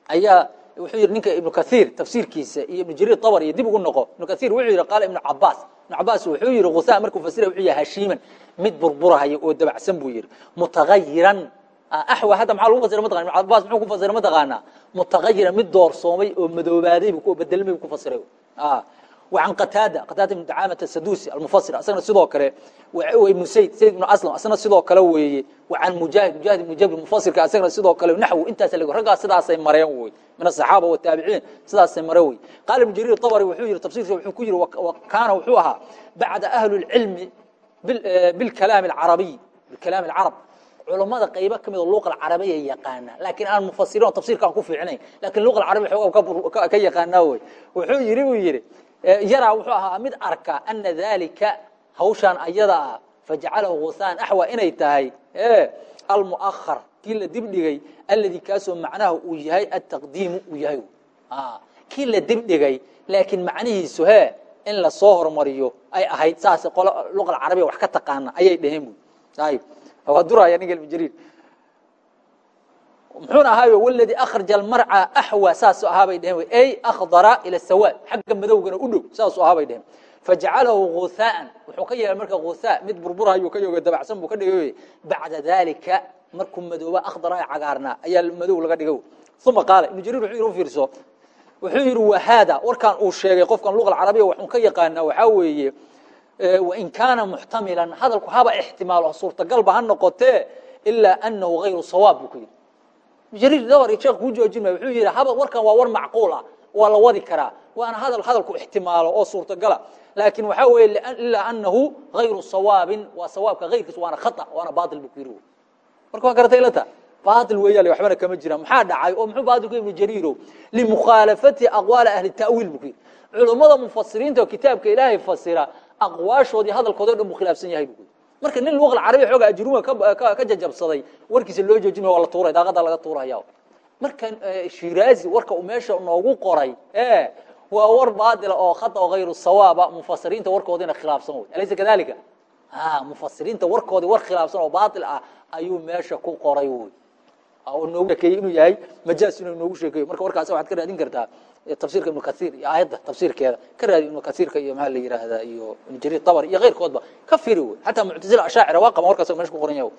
ayaa wuxuu yidhi ninka ibnu kathiir tafsiirkiisa iyo ibnu jariir tabar iyo dib ugu noqo ibnu kathiir wuxuu yidhi qaala ibnu cabaas ibnu cabaas wuxuu yidhi gusaa markuu fasiraya wuxuu yahay hashiiman mid burburahaya oo dabacsan buu yidhi. Mutaayiran axwa ah, hadda maxaa lagu fasira ma taqana ibn cabbaas muxuu ku fasira ma taqaanaa? Mutaqayiran mid doorsoomay oo madoobaadey buu ku bedelmay buu ku fasiray. Ah, wa can qataada qataada ibn dacaamata asaduusi almufasir asagana sidoo kale ibnu sayd sayd ibnu aslam asagana sidoo kale weeye wa can mujaahid mujaahid ibnu jabr mufasirka asagana sidoo kale naxwu intaasa le raggaas sidaasay mareen wey min asaxaaba wataabiciin sidaasay mareen wey qaala ibnu jariir tabari wuxuu yidhi tafsiirka wuxuu ku yidhi wa kaana wuxuu ahaa bacda ahlu lcilmi bilkalaam eh, acarabiy bikalaam اcarab culammada qaybo ka mida luqa carabiya yaqaana laakiin aan mufasiriin oo tafsirkaan ku fiicnayn lakiin luqa carabi xoogaa ka yaqaanaa wey wuxuu yidhi buu yidhi eh, yaraa wuxuu ahaa mid arka ana dalika hawshaan ayada ah fajacalahu husaan axwa inay tahay eh, almuahar kii la dibdhigay alladii kaasoo macnaha uu yahay altaqdiimu uu yahay. Ah, kii la dibdhigay laakiin macnihiisu he in la soo hormariyo ay ahayd saas qolo luqa carabiya wax ka taqaana ayay dhaheen bu ayib. Waa duraya ninka ibn jariir muxuuna ahaayo waladii akhraja almarca axwa saasuu ahaabay dheheen ay akhdara ila sawaad xagga madowgana u dhow saasuu ahaabay dheheen fajacalahu gusaaan wuxuu ka yeelay marka gusaa mid burburayuu ka yoga dabacsan buu ka dhigay bacda dalika markuu madooba akhdara ee cagaarnaa ayaa madow laga dhigay uma qaala ibnu jariir wuxuu yidhi u fiirso wuxuu yidhi wahaada warkaan uu sheegay qofkan luqa carabiya waxun ka yaqaanaa waxaa weeye wain kaana muxtamilan. Hadalku haba ixtimaalo suurtagalba ha noqotee ilaa anahu hayru sawaab buu ku yidhi. Jariir dawar sheekh kuu joojin maya wuxuu yidhi haba warkan waa war macquul ah waa la wadi karaa waana hadal hadalku ixtimaalo oo suurtagala. Laakiin waxaa weeye ilaa anahu hayru sawaabin waa sawaabka hayrkiis waana khata waana baatil buu ku yidhi. Marka waa garatay lata baatil weeyaale waxbana kama jiraan maxaa dhacay? Oo muxuu baatil ku ibnu jariiro? Limukhaalafati aqwaali ahli ta'wiil buu yidhi culummada mufasiriinta oo kitaabka ilaahay fasira aqwaashoodii hadalkooda o dhan buu khilaafsan yahay buu marka nin luqa carabiya xooga ajruma ka jajabsaday warkiisa loo joojin waa la tuuray daaqada laga tuuraya marka shiraazi warka uu meesha noogu qoray e waa war baatila oo khata oo hayru sawaaba mufasiriinta warkoodiina khilaafsan wey alaysa kadalika mufasiriinta warkoodii war khilaafsan oo baatil ah ayuu meesha ku qoray wey noogu sheekeeyey inuu yahay majaas inuu noogu sheekeeyo marka warkaas waxaad ka raadin kartaa tafsiirka ibnu kaiir iyo aayadda tafsiirkeeda. Ka raadi ibnu kaiirka iyo maxaa la yihahdaa iyo ibnu jariir tabari iyo keyrkoodba ka firi wey xataa muctazila ashaacira waa qaban warkaas meesha ku qoran yahay.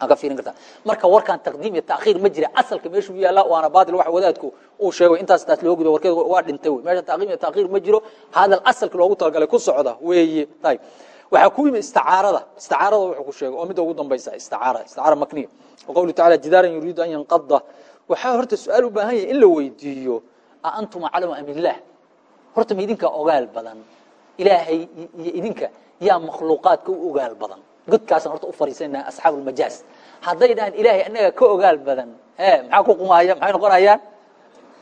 Ka fiirin kartaa. Marka warkan taqdiim iyo taakhiir ma jira. Asalka meeshuu yaallaa waana baatil waxa wadaadku uu sheego intaas taas loo gudo warkeed waa dhintay wey. Meesha taqdiim iyo taakhiir ma jiro. Hadal asalka loogu talagalay ku socda weeye. Ayib waxaa ku yimi isticaarada. Isticaarada wuxuu ku sheegay oo midda ugu dambaysa isticaara isticaara makniya. Waqawlu tacala jidaaran yuriidu an yanqada waxaa horta su'aal u baahan yahay in la weydiiyo aantum aclamu am illaah horta ma idinka ogaal badan. Ilaahay iyo idinka yaa makhluuqaadka u ogaal badan. Godkaasaan horta u fariisanaa asxaabu lmajaaz hadday dhahaan ilaahay anaga ka ogaal badan. E maxaa ku qumaya maxay noqonayaan?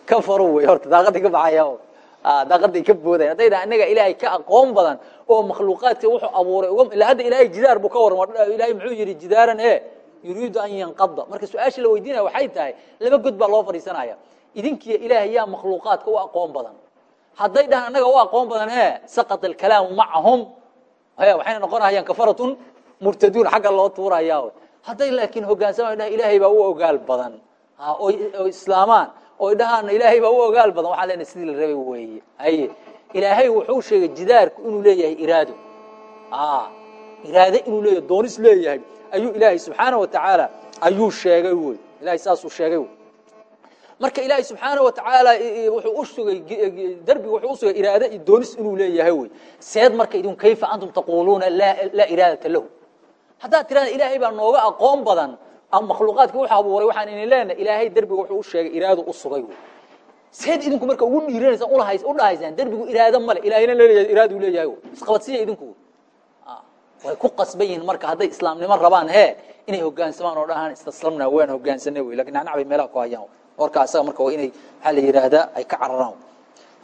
Kafaru wey horta daaqadii ka baxaya daaqaday ka boodayan hadday dhahan inaga ilaahay ka aqoon badan oo makhluuqaadka wuxuu abuuray. Uga ila hadda ilaahay jidaar buu ka warrama ilahay muxuu yidhi jidaaran e yuriidu an yanqada marka su'aasha la weydiinaya waxay tahay laba god baa loo fadhiisanaya. Idinkiyo ilaahay yaa makhluuqaadka u aqoon badan. Hadday dhahan annaga u aqoon badan e saqط اkalaamu macahum waxayna noqonahayaan kafaratun murtaduun xagga loo tuuraya. Hadday laakiin hogaansama dhahan ilaahay baa u ogaal badan. Oo islaamaan oy dhahaan ilaahay baa u ogaal badan. Waxaa lena sidii la rabay weeye. Haye ilaahay wuxuu sheegay jidaarku inuu leeyahay iraado. Iraade inuu leeyahay doonis leeyahay. Ayuu ilaahay subxaana wa tacaala ayuu sheegay wey ilahay saasuu sheegay wey marka ilaahay subxaana wa tacaala wuxuu u sugay derbiga wuxuu usugay iraade iyo doonis inuu leeyahay wey seed marka idin kayfa antum taquuluuna laa iraadata lahu. Haddaad tirahda ilaahay baa nooga aqoon badan makhluuqaadka wuxuu abuuray waxaan idin leenahay ilaahay derbiga wuxuu u sheegay iraadu u sugay seed idinku marka ugu dhiiranaysaan u dhahaysaan derbigu iraado male ilaahayna leeyahay iraadu leeyahay isqabadsiya idinku. Way ku qasban yihiin marka hadday islaamnimo rabaan he inay hogaansamaan oo dhahaan istaslamna waan hogaansanay wey laakiin nacnac bay meelaha ku hayaan warka asaga marka waa inay maxaa la yidhaahdaa ay ka cararaan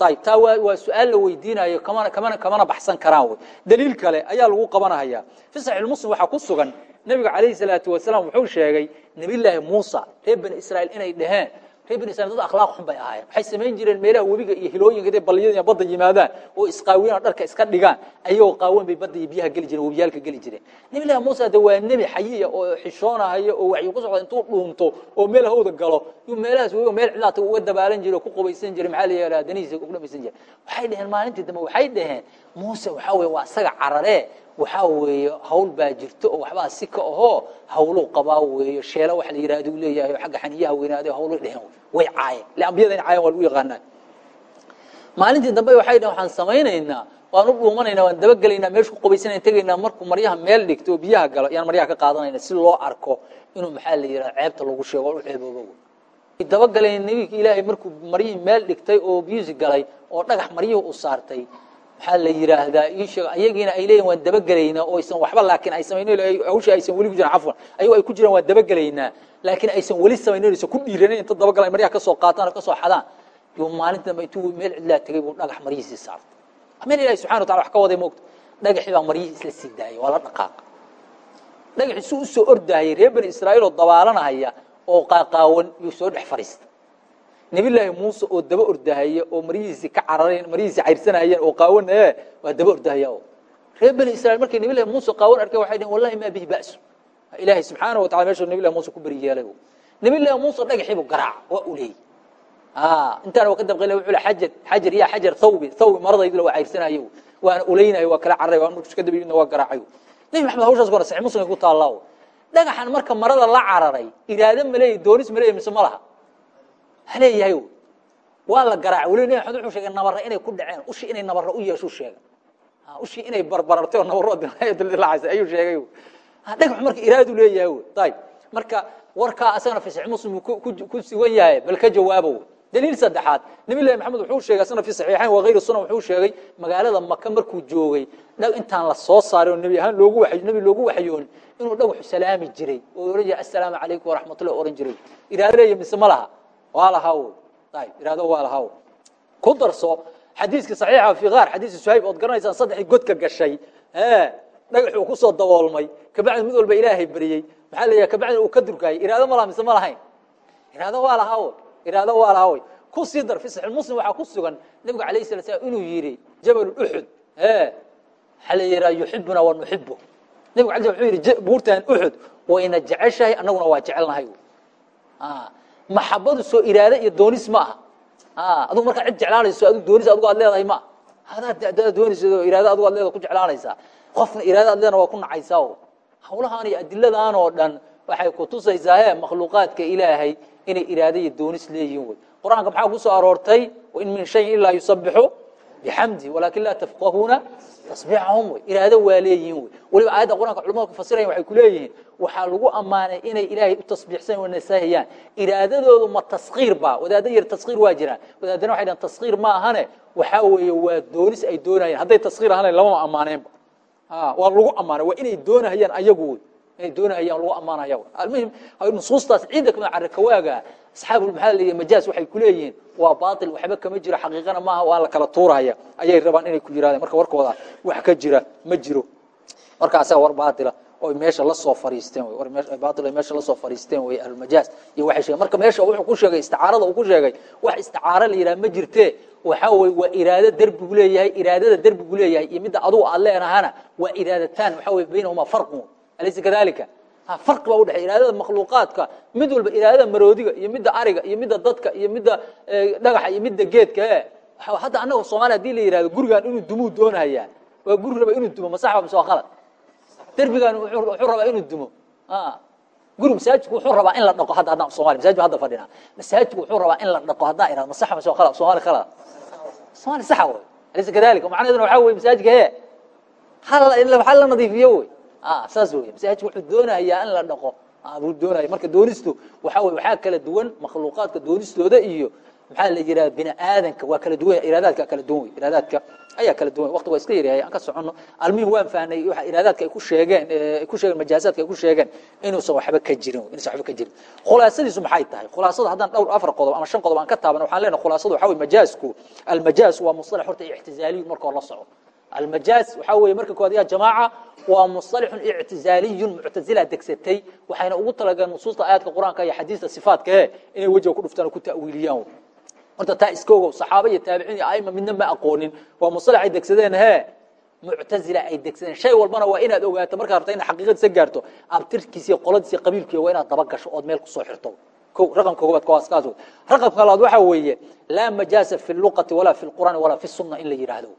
ayib taa waa waa su'aal la weydiinayo kamana kamana kamana baxsan karaan wey daliil kale ayaa lagu qabanahaya fi saxiix muslim waxaa ku sugan nebiga calayhi salaatu wasalaam wuxuu sheegay nebillaahi muusa reer bani israiil inay dhaheen. Reer bani israil dad akhlaaq xun bay ahaayeen. Waxay samayn jireen meelaha webiga iyo hilooyinka intay balliyada badda yimaadaan oo isqaawiyaan oo dharka iska dhigaan. Ayagoo qaawan bay badda iyo biyaha geli jireen webiyaalka geli jireen. Nebillahi muusa de waa nebi xayiya oo xishoonahaya oo waxyu ku socda intuu dhuunto oo meel hawda galo. Yuu meelahaas webiga meel cidlaata uga dabaalan jiray oo ku qubaysan jiray maxaa la yidhaha danihiisa ku dhamaysan jiray. Waxay dhaheen maalintii dambe waxay dhaheen muuse waxaa weye waa isaga cararee waxaa weeye hawl baa jirto oo waxbaa si ka ahoo hawluu qabaa weeyo sheelo waxa la yidhahdo u leeyahay oo xagga xaniyaha weynaaday hawlay dheheen way caayeen ile ambiyada in caayan waa lagu yaqaanaa. Maalintii dambe waxay dhaheen waxaan samaynaynaa waan u dhuumanaynaa waan dabagelaynaa meeshu ku qubaysanayna tegaynaa markuu maryaha meel dhigto oo biyaha galo yaan maryaha ka qaadanayna si loo arko inuu maxaa la yidhaha ceebta lagu sheego oo u ceeboobo wey dabagalayn nebigii ilaahay markuu maryihii meel dhigtay oo biyusi galay oo dhagax maryihii u saartay maxaa la yidhaahdaa ii sheeg ayagiina ay leeyihiin waan dabagelaynaa oo aysan waxba laakiin ay samaynayn hawsha aysan weli ku jiraan cafwan. Ayago ay ku jiraan waan dabagelaynaa laakiin aysan weli samaynaynayso ku dhiiranayn inta dabagalan maryaha ka soo qaataan oo ka soo xadaan. Yuu maalinta dambe intuu meel cidlaa tegay buu dhagax maryihiisii saartay. Meel ilahi subxana wa tala wax ka waday moogta. Dhagaxii baa maryihii isla sii daayay waa la dhaqaaqa dhagaxii su u soo ordaayay reer bani israa'iil oo dabaalanahaya oo qaaqaawan yuu soo dhex fadhiistay nebillaahi muuse oo daba ordahaya oo maryihiisi ka cararayn maryihiisi cayrsanayeen oo qaawan e waa daba ordahaya reer bani israiil markay nebillahi muuse qaawan arkeen waxay dhhen wallahi maa bihi ba'su. Ilaahay subxaana wa tala meshu nebillahi muuse ku beri yeelay nebillahi muuse dhagaxii buu garaaca waa u leeyay. Intaana waa ka dabqay wuxuu xajar xajar ya xajar thawbi thawbi maradaydi waa cayrsanayo waana ulaynayo waa kala cararay waa markuu ka daba yimidna waa garaacayo nebi maxamed hawshaas ku hore saxiix muslimka ku taallaa dhagaxan marka marada la cararay iraado ma leeyahy doonis ma leeyahy mise ma laha haleeyahay waa la garaacay weli nebi maxamed wuxuu sheegay nabara inay ku dhaceen. Ushii inay nabara u yeeshu sheegay ushii inay barbarartay oo nabaro dildilaacaysa (laughs) ayuu sheegay dhagaxu marka iraadu leeyahay wy ayib marka warkaa asagana fi saxiix muslim ku sugan yahay bal ka jawaabo daliil saddexaad. Nabi llahi maxamed wuxuu sheegay asagana fi saxiixayn wa hayri sunan wuxuu sheegay magaalada maka markuu joogay dhag intaan la soo saaray oo nebi ahaan loogu wa nebi loogu waxyoon inuu dhagaxu salaami jiray. Oo ohan jiray assalaamu calaykum waraxmatullah ohan jiray. Iraado leeyahy mise ma laha wy ku darso xadiiska saxiixa fi qaar xadiisi suhayb ood garanaysaan saddexii godka gashay. Dhagaxi uu ku soo daboolmay. Kabacdi mid walba ilaahay beriyey maxaa la yidhaha kabacdi uu ka durkaayay iraado ma laha mise ma lahayn? Iraado waa lahaa wy iraado waa lahaa wy ku sii dar fi saxiix muslim waxaa ku sugan nebigu alayh sala slam inuu yidhi jabal uxud waxaa la yidhaha yuxibuna wa nuxibu nebigu ala wuxuu yidhi buurtan uxud wayna jeceshahay annaguna waa jecelnahay maxabadu soo iraado iyo doonis ma aha. Adugu markaa cid jeclaanayso adigu doonis adigu aad leedahay ma hadaad doonaysa iraado adigu ad leeda ku jeclaanaysaa. Qofna iraado ad leedana waa ku nacaysaa hawlahaan iyo adiladan oo dhan waxay kutusaysaa he makhluuqaadka ilaahay inay iraado iyo doonis leeyihiin wy qur'aanka maxaa ku soo aroortay? Wain min shayin ilaa yusabixu bixamdi walakin laa tafqahuuna tasbiixahum wy iraado waa leeyihiin wy waliba aayadda qur'anka culamada ku fasirayan waxay ku leeyihiin waxaa lagu ammaanay inay ilaahay u tasbiixsan o nasaahayaan iraadadoodu ma taskiir ba wadaada yar taskiir waa jiraan wadaadana waxay dhahan taskiir ma ahane waxaa weeye waa doonis ay doonayaan hadday taskiir ahanayn lamama ammaaneenba waa lagu ammaanay waa inay doonahayaan ayagu wy inay doonahayaan lagu ammaanaya almuhim nusuustaas ciidda ka mid carakawaaga asxaabu maxaa la leeyahay majaas waxay ku leeyihiin waa baatil waxba kama jiro xaqiiqana maaha waa la kala tuurahaya ayay rabaan inay ku yirahdeen marka warkooda wax ka jira ma jiro. Marka asaga war baatila oo meesha la soo fariisteen way. War meesha baatil meesha la soo fariisteen way almajaas. Iyo waxay sheegeen marka meesha wuxuu ku sheegay isticaarada uu ku sheegay wax isticaara la yiraahdo ma jirtee waxa way waa iraado darbigu leeyahay iraadada darbigu leeyahay iyo midda adigu aad leenahana waa iraadataan waxa way baynahuma farqun alaysa kadalika farqi baa udhexey iraadada makhluuqaadka mid walba iraadada maroodiga iyo midda ariga iyo midda dadka iyo midda dhagaxa iyo midda geedka hadda annaga soomaaliya haddii la yihahdo gurigan inuu dumuu doonahayaa waa guri raba inuu dumo masaxba mise waa qalad derbigan wuxuu rabaa inuu dumo guri masaajidku wuxuu rabaa in la dhaqo hadda haddaan somali masajid hadda fadhinaa masaajidku wuxuu rabaa in la dhaqo haddaan irahdo masaxa mise waa qalad somali qalad somali saxa wey alaysa kadalika macnaheeduna waxaa weye masaajidka he hal la nadiifiyo wey saas wey masaajidku wuxuu doonayaa in la dhaqo. Buu doonaya marka doonistu waxa wey waxaa kala duwan makhluuqaadka doonistooda iyo maxaa la yidhaha bini aadanka waa kala duwan iraadaadka kala duwan wey iraadaadka ayaa kala duwan. Waqti waa iska yaryahay aan ka soconno. Almuhim waan fahnay waxa iraadaadka ay ku sheegeen ay ku sheegeen majaasaadka ay ku sheegeen inuusan waxba ka jirin inuusan waxba ka jirin. Khulaasadiisu maxay tahay? Khulaasada haddaan dhowr afar qodob ama shan qodob aan ka taaban waxaan leenahay khulaasadu waxa wey majaasku almajaas waa mustalax horta ictizaaliyu marka hor la soco. Almajaaz waxaa weeye marka kood ya jamaaca waa musطalixun ictizaaliyun muctazila degsatay waxayna ugu talagaleen nusuusta aayaadka qur'aanka iyo xadiista sifaatka e inay wejiga ku dhuftaan oo ku ta'wiiliyaan. Horta taa iska ogow saxaaba iyo taabiciin iyo aima midna ma aqoonin. Waa musطalax ay degsadeen he muctazila ay degsadeen. Shay walbana waa inaad ogaato markaad rabta ina xaqiiqadiisa gaarto abtirkiisa iyo qoladiisa iyo qabiilkiiya waa inaad daba gasho ood meel ku soo xirto. Ko raqamka koobaad kaas kaas raqamka labaad waxaa weeye laa majaasa fi luqati walaa fi lqur'aani walaa fi sunna in la yidhaahdo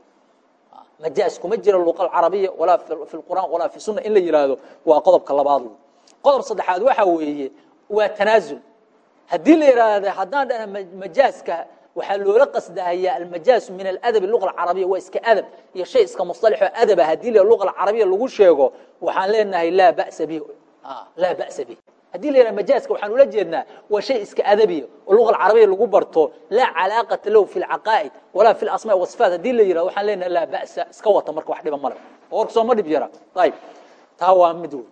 majaas kuma jiro luqa carabiya walaa fi qur'aan walaa fi sunna in la yidhaahdo waa qodobka labaad qodob saddexaad waxa weeye waa tanaasul haddii la yidhaahda haddaan dhana majaaska waxaa loola qasdahayaa almajaasu min aladabi luqa alcarabiya waa iska adab iyo shay iska musطalixo adaba haddii la luqa alcarabiya lagu sheego waxaan leenahay laa ba'sa bih laa ba'sa bih haddii la yidhaha majaaska waxaan ula jeednaa waa shay iska adabiya oo luqa alcarabiya lagu barto laa calaaqata lahu fi lcaqaa'id walaa fi lasmaa wasifaat haddii la yidhahdo waxaan leenahay laa ba'sa iska wata marka wax dhiba male oo warka sooma dhib yara ayib taa waa mid wey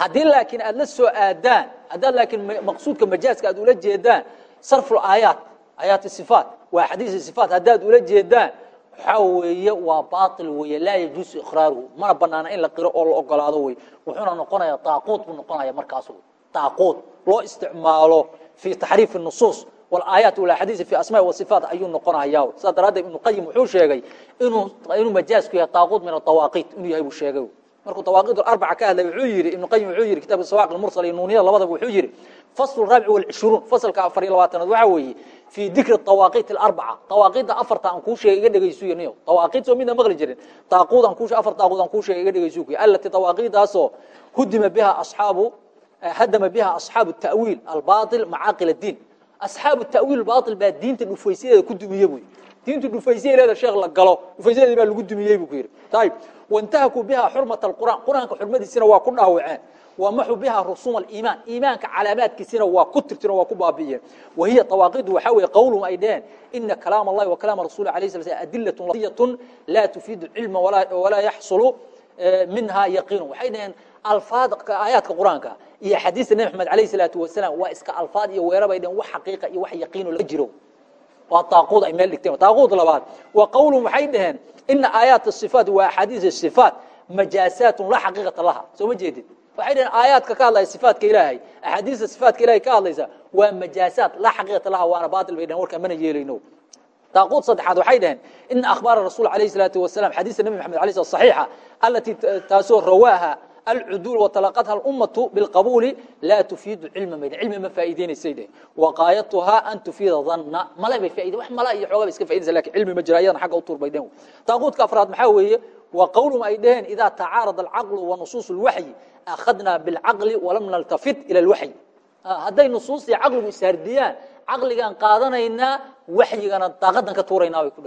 haddii laakiin aad la soo aadaan haddaad laakiin maqsuudka majaaska aad ula jeedaan sarfu aayaat aayaati sifaat waa xadiisi sifaat haddaad ula jeedaan waxaa weeye waa baail weeye laa yajuusu ikraaruhu mana banaana in la qiro oo la ogolaado wey wuxuuna noqonaya daaquud buu noqonaya markaas wey daaquud loo isticmaalo fi taxriif nusuus walaayaat walaxadiisi fi asmaa wasifaat ayuu noqonaya sidaa daraaddeed ibnu qayim wuxuu sheegay inuu majaasku yahay daaquud min adawaaqiit inuu yahay buu sheegay. Markuu dawaaqiid arbaca ka hadlay wuxuu yidhi ibnu qayim wuxuu yidhi kitabka sawaaq mursal iyo nuuniyada labadaba wuxuu yidhi fasl raabic walcishruun fasalka afar iyo labaatanaad waxaa weeye fi dikri dawaaqiit alarbaca. Dawaaqiidda afarta aan kuu sheegay iga dhegaysuyo niyo soo midna maqli jirin. Daaquud aan kuu afar daaquud aan kuu sheegay iga dhegaysuyo kuy allati dawaaqiidaasoo hudima biha asxaabu hadama biha asxaabu ta'wiil albaatil macaaqil addiin. Asxaabu ta'wiil baatil baa diinta dhufaysadeeda ku dumiye buu diintu dhufaysadeeda sheekh la galo dhufaysadeeda baa lagu dumiyey buu ku yidhi. Tayib wantahakuu biha xurmata alqur'aan. Qur'aanka xurmadiisina waa ku dhaawaceen. Wamaxu biha rusuma aliimaan iimaanka calaamaadkiisina waa ku tirtireen waa ku baabi'iyeen. Wahiya dawaaqidu waxaa weeye qowluhum ay dheheen ina kalaam allahi wa kalaama rasuli alayh sala slam adilatun lafiyatun laa tufiidu cilma walaa yaxsulu minha yaqiinu waxay dhaheen alfaad aayaadka qur'aanka iyo xadiista nebi maxamed alayh salaatu wasalaam waa iska alfaad iyo weera bay dheheen wax xaqiiqa iyo wax yaqiino la jiro. Waa daaquud ay meel dhigteen. Daaquud labaad wa qowluhum waxay dhaheen ina aayaat sifaat waa axaadiis sifaat majaasaatun laa xaqiiqata laha. Soo ma jeedid waxay dhaheen aayaadka ka hadlaya sifaatka ilaahay axaadiista sifaatka ilahay ka hadlaysa waa majaasaat laa xaqiiqata laha waana baatil bay dhaheen warkaa mana yeelayno. Daaquud saddexaad waxay dhaheen ina akhbaara rasuul alayh salaatu wasalam xadiista nebi maxamed alay sl saxiixa alatii taasoo rawaaha alcuduul watalaqatha alummatu bilqabuuli laa tufiidu cilma maydin cilmi ma faa'iideynaysay dheh waqaayatuhaa an tufiida danna male bay faaide wax mala iyo xoogaa bay iska fa'idaysa laakiin cilmi ma jira ayadana xagga u tuur bay dhehen daaquudka afraad maxaa weeye waa qowlum ay dheheen idaa tacaarada alcaqlu wa nusuus lwaxyi akhadnaa bilcaqli walam naltafit ila lwaxyi hadday nusuustii caqligu ishardiyaan caqligaan qaadanaynaa waxyigana daaqadan ka tuuraynaa bay ku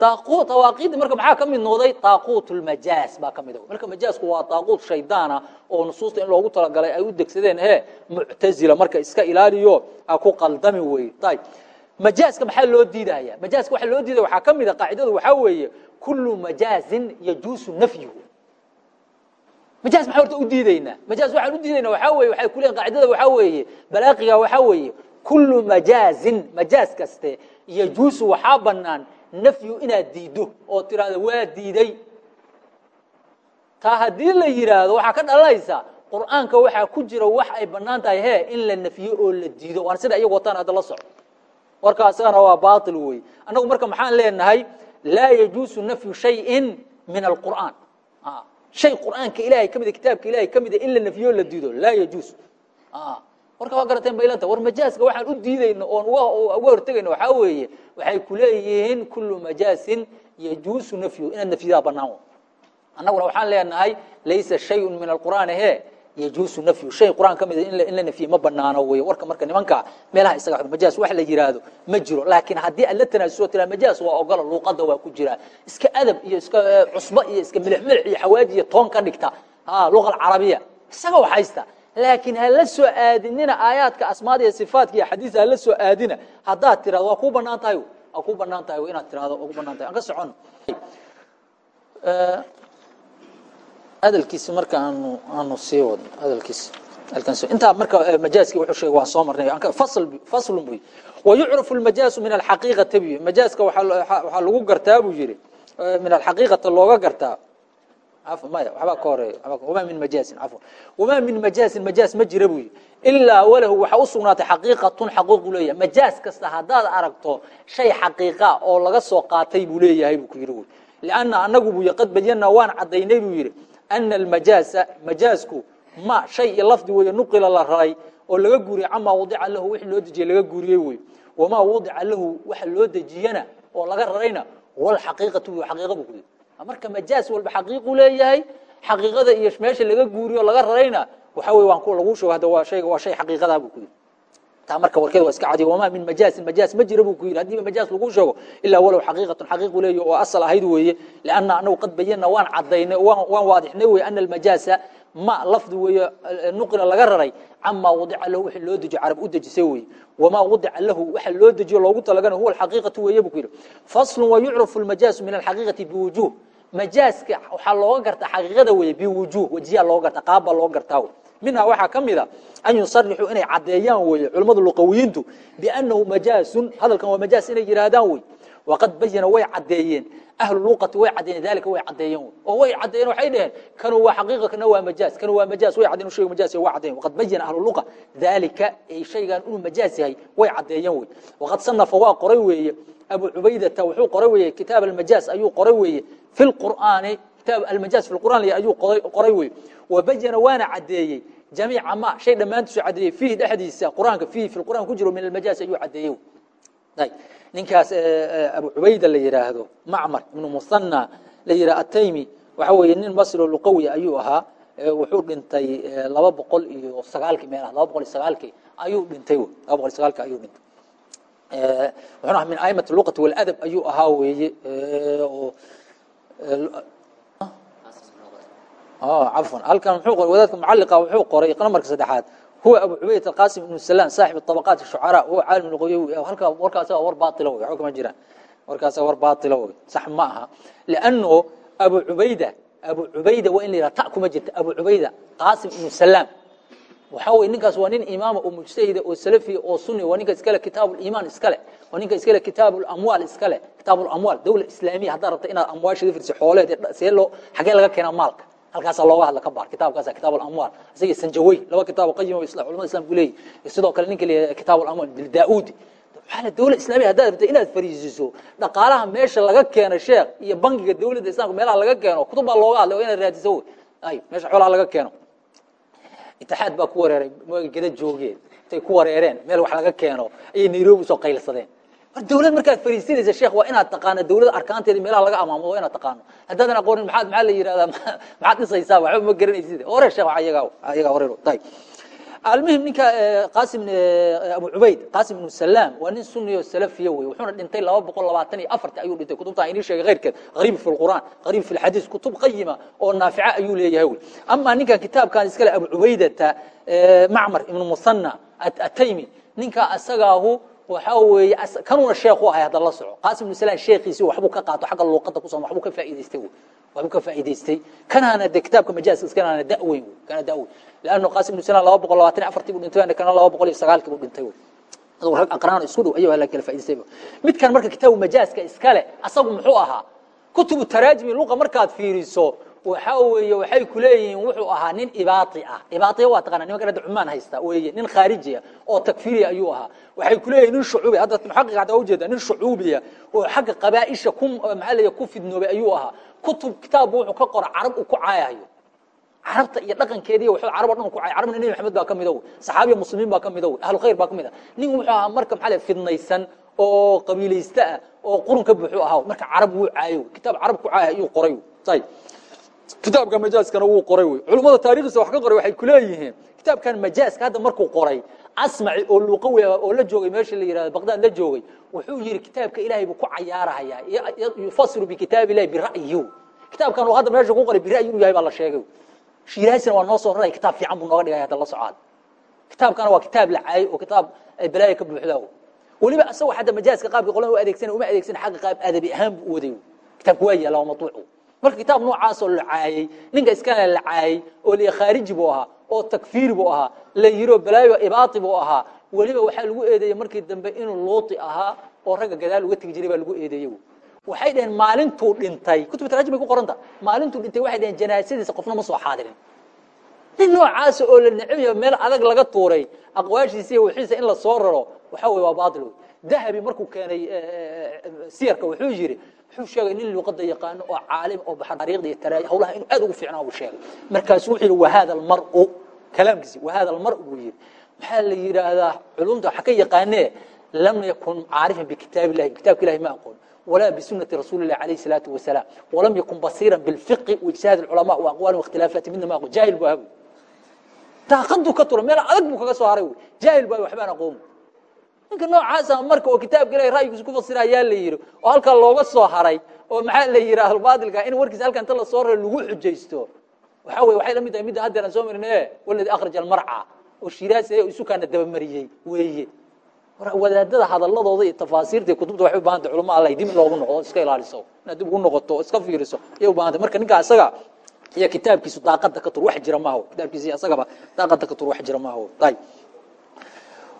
dheheen dawaaqiiddi marka maxaa ka mid noqday daaquut lmajaaz baa ka mid marka majaazku waa daaquut shaydaana oo nusuusta in loogu talagalay ay u degsadeen he muctazila marka iska ilaaliyo a ku qaldami wey ayb majaazka maxaa loo diidaya majaazka waxaa loo diidaya waxaa ka mid a qaacidadu waxaa weeye kullu majaazin yajuusu nafyuhu majaaz maxaa horta u diidaynaa majaaz waxaan u diidaynaa waxaa weye waxay ku leeyihiin qaacidada waxaa weeye balaaqiga waxaa weeye kullu majaazin majaaz kaste yajuusu waxaa banaan nafyu inaad diiddo oo tiraahdo waa diiday. Taa haddii la yidhaahdo waxaa ka dhalanaysa qur'aanka waxaa ku jira wax ay bannaan tahay he in la nafyo oo la diido waana sida iyagu wataan hadda la soco. Warka isagana waa bail wey annagu marka maxaan leenahay laa yajuusu nafyu shayin min alqur'aan. Shay qur'aanka ilahay ka mida kitaabka ilahay ka mida in la nafyo la diido laa yajuus warka waa garateen baylanta war majaaska waxaan u diidayno oon uga hortegayno waxaa weeye waxay ku leeyihiin kullu majaasin yajuusu nafyu inaad nafyadaa banaan annaguna waxaan leenahay laysa shayun min alqur'aani he yajuusu nafyu. Shay qur'aan ka mida in la nafye ma banaano wey warka marka nimanka meelaha isaga majaas wax la yiraahdo ma jiro. Laakiin haddii aad la tanaasuso tira majaas waa ogola luuqada waa ku jira. Iska adab iyo iska cusbo iyo iska milix milix iyo xawaaji iyo toon ka dhigta. Luqa alcarabiya isaga waxaysta laakiin ha la soo aadinina aayaadka asmaada iyo sifaatka iyo xadiisa ha la soo aadina haddaad tirahdo waa kuu bannaan tahay waa kuu bannaan tahay inaad tirahdo waa ku bannaan tahay. Aan ka socono. Hadalkiisi marka aanu aanu sii wadno hadalkiisi. Intaa marka majaaski wuxuu sheegay waan soo marnay. Fasl faslun buy wayucrafu almajaasu min alxaqiiqati buy majaaska waxaa lagu gartaa buu yidhi. Min alxaqiiqata looga gartaa maya waxbaa ka horreeya wamaa min majaasin cafwan wamaa min majaasin majaas ma jira buu yidhi. Ilaa walahu waxaa u sugnaatay xaqiiqatun xaqiiqu leeyahay. Majaas kasta haddaad aragto shay xaqiiqa oo laga soo qaatay buu leeyahay buu ku yidhi wy lianna anagu buu qad bayanaa waan cadaynay buu yidhi. Ana almajaasa majaasku ma shay iyo lafdi weeye nuqila la raray oo laga guuriyey camaa wadica lahu wixii loo dejiyey laga guuriyey wey wamaa wadica lahu waxa loo dejiyana oo laga rarayna walxaqiiqatu bu xaqiiqa buu ku yidhi marka majaas walba xaqiiqu leeyahay xaqiiqada iyo meesha laga guuriyo laga rarayna waxa wey waan lagu sheego hadda waa shayga waa shay xaqiiqadaa buu ku yidhi taa marka warkeeda waa iska cadiy wamaa min majaasin majaas ma jira buu ku yidhi haddiiba majaas lagu sheego ilaa walow xaqiiqatun xaqiiqu leeyahy oo asal ahayd weeye lianna anagu qad bayana waan cadaynay waan waadixnay weye ana almajaasa ma lafdi weeye nuqila laga raray camaa wadica lahu wixii loo dejiyo carab u dejisay weye wamaa wadica lahu waxa loo dejiyo loogu talagana huwa alxaqiiqatu weeye buu ku yidhi faslu wayucrafu almajaasu min alxaqiiqati biwujuh majaaska waxaa looga gartaa xaqiiqada weeye biwujuh wajiyaa looga gartaa qaabbaa looga gartaa minhaa waxaa ka mid a an yusarixuu inay caddeeyaan weeye culimmadu luqawiyiintu biannahu majaasun hadalkan waa majaas inay yihaahdaan wey waqad bayana way caddeeyeen ahlu luqati way caddeeyeen dalika way caddeeyeen wey oo way caddeeyeen waxay dheheen kanu waa xaqiiqa kana waa majaas kanu waa majaas way caddeyen shaygu majaas waa caddeyen waqad bayana ahlu luqa dalika ay shaygan inuu majaas yahay way caddeeyeen wey waqad sanafa waa qoray weeye abu cubaydata wuxuu qoray weeye kitaab almajaas ayuu qoray weeye fi lqur'aani kitaab almajaas fi lqur'aan ayuu qoray weeye wabayana waana caddeeyey. Jamiica ma shay dhammaantiisu caddeeyey fiihi dhexdiisa qur'aanka fiihi fi qur'aan ku jiro min almajaas ayuu caddeeyey ninkaas abu cubayda la yidhaahdo macmar ibnu musanna la yidhah ataymi waxa weeye nin masro luqawi ayuu ahaa wuxuu dhintay laba boqol iyo sagaalkii meelaha laba boqol iyo sagaalkii ayuu dhintay laba boqol iyo sagaalkii ayuu dhintay. Wuxuuna ahaa min aimati luqati waladab ayuu ahaa weeye oo cafwan. Halkan wadaadka mucalliqa wuxuu qoray namarka saddexaad. Huwa abu cubayd alqasim ibnu salam saaxib طabaqaat shucaraa huwa caalim luqawiy halka warkaas war baatila wey waxba kama jiraan. Warkaas war baatila wey sax ma aha. Lianno abu cubayda abu cubayda waa in la yidhaha ta kuma jirta. Abu cubayda qaasim ibnu salaam waxa weye ninkaas waa nin imaama oo mujtahida oo salafiya oo sunni waa ninka iskale kitaab liimaan iskale. Waa ninka iskale kitaab lamwaal iskale. Kitaab lamwaal dawla islaamiya haddaad rabta inaad amwaashada firsi xooleed see loo xagee laga keenaa maalka halkaasaa looga hadla ka baar. Kitaabkaasa kitaab alamwaal isaga sanjawey laba kitaab qayim culamada islamku leeyihi sidoo kale ninka leeyahay kitaab alamwaal daauudi waxaa dawla islamiya haddaad rabta inaad fariisiso. Dhaqaalaha meesha laga keeno sheekh iyo bangiga dawladda islamka meelaha laga keeno kutub baa looga hadlay oo inaad raadiso wey ay meesha xoolaha laga keeno. Itixaad baa ku wareeray geda joogeen intay ku wareereen meel wax laga keeno ayay nairobi u soo qaylsadeen dawlad markaad fariisinaysa sheekh waa inaad taqaano dawlada arkaanteeda meelaha laga amaamudo waa inaad taqaano. Haddaadan aqoonin maxaad maxaa la yihahdaa (laughs) maxaad dhisaysaa waxba ma garanaysid. Hore sheekh ayagaa ayagaa horeer tay almuhim ninka qasim abu cubayd qasim ibnu salaam waa nin sunniyo salafiya wey wuxuuna dhintay laba boqol labaatan iyo afarti ayuu dhintay. Kutubta inii sheegay keyrkeed qariib fi lqur'aan qariib fi lxadiis kutub qayima oo naafica ayuu leeyahay wey ama ninkan kitaabkan iskale abu cubaydata macmar ibnu musanna ataymi ninka asagaahu waxa weeye kanuuna sheekh u ahay hadda la soco. Qaasim ibnu salam sheekhiisi waxbuu ka qaato xagga luuqadda kuso waxbuu ka faa'iidaystay waaba ka faa'idaystay kanaana de kitaabka majaaska iskanaana daweyn wey kana daweyn leanno qaasim ibnu sinan laba boqol labaatan afartii buu dhintay kana laba boqol iyo sagaalkii buu dhintay aduu rag aqraan isku dhow ayuu la kala faa'idaystay midkan marka kitaabu majaaska iskale asagu muxuu ahaa kutubu taraajimi luqa markaad fiiriso waxa weeye waxay ku leeyihiin wuxuu ahaa nin ibaati ah. Ibaatiya waa taqaanaa nimankan hadda cumaan haysta weeye nin khaarijiya oo takfiiriya ayuu ahaa. Waxay ku leeyihiin nin shucuubi hadda muxaqiq hadda ujeeda nin shucuubiya oo xagga qabaa'isha ku maxaa leeyahay ku fidnoobay ayuu ahaa. Kutub kitaabbu wuxuu ka qora carab uu ku caayayo. Carabta iyo dhaqankeediiy wuxuu carab dhan ku caay carabna nebi maxamed baa ka mida wey saxaabiya muslimiin baa ka mida wey ahlu khayr baa ka mid ah nin wuxuu ahaa marka maxaa leeyahay fidnaysan oo qabiilaysta ah oo qurun ka buuxu ahaa. Marka carab wuu caayo kitaab carab ku caaya ayuu qoray ayib kitaabka majaaskana wuu qoray wey. Culummada taarikhdiisa wax ka qoray waxay kuleeyihiin kitaabkan majaaska hadda markuu qoray asmaci oo luqawi oo la joogay meesha la yihahdo baqdaad la joogay wuxuu yihi kitaabka ilaahay buu ku cayaarahayaa yufasiru bikitaabi ilahi bira'yihi kitaabkan uu hadda meesha ku qoray bira'yi inuu yahay baa la sheegay. Shiiraasina waa noo soo raray kitaab fiican buu nooga dhigaya hadda la socaad kitaabkana waa kitaab la caayay oo kitaab balaaya ka buuxdaa weliba asagoo hadda majaaska qaabka qolada u adeegsana uma adeegsana xagga qaab adabi ahaan buu u waday. Kitaabku waa yaalla waa matbuuc marka kitaab noocaasoo la caayey ninka iskana la caayey oo la khaariji buu ahaa oo takfiiri buu ahaa la yiro balaayo ibaati buu ahaa weliba waxaa lagu eedeeyey markii dambe inuu luuti ahaa oo ragga gadaal uga tegi jiray baa lagu eedeeyey waxay dhaheen maalintuu dhintay kutub taraajim bay ku qoranta maalintuu dhintay waxay dhaheen janaasadiisa qofna ma soo xaadirin nin noocaasa oo la necab yahay meel adag laga tuuray aqwaashiisa iyo wixiisa in la soo raro waxaa weye waa baatil wey dahabi markuu keenay siyarka wuxuu yidhi wuxuu sheegay nin luqada yaqaano oo caalim oo baxa taariikhda iyo taraaj hawlaha inuu aad ugu fiicnaa buu sheegay markaasuu wuxuu yidhi wahada almar'u kalaamkiisi wahada almar'u buu yidhi maxaa la yidhaahdaa culumta waxa ka yaqaanee lam yakun caarifan bikitaab illahi kitaabka ilahi ma aqoon ولا بسنة رسول الله عليه الصلاة والسلام ولم يكن بصيرا بالفقه واجتهاد العلماء وأقوال واختلافات من ما أقول جاهل بهب تاخذوا كتر ميل أدق بك سو هاري جاهل بهب وحبان أقوم ninka noocaasa marka oo kitaabka ilahay ra'yigiisa ku fasira ayaa la yidhi oo halkaa looga soo haray oo maxaa la yidhi ahlubaatilka in warkiisa halkan inta la soo raray lagu xujaysto. Waxaa weye waxay la mid tahay midda haddeer aan soo marin e waladi akhraja almarca oo shiraasi ee isukaana dabamariyey weeye. Wadaadada hadaladooda iyo tafaasiirta kutubta waxay u bahantay culama alla dib in loogu noqdo iska ilaaliso inaad dib ugu noqoto oo iska fiiriso ayay u bahantay marka ninka asaga iyo kitaabkiisu daaqada ka tur wax jira maaho kitaabkiisa asagaba daaqada ka tur wax jira maaho ayib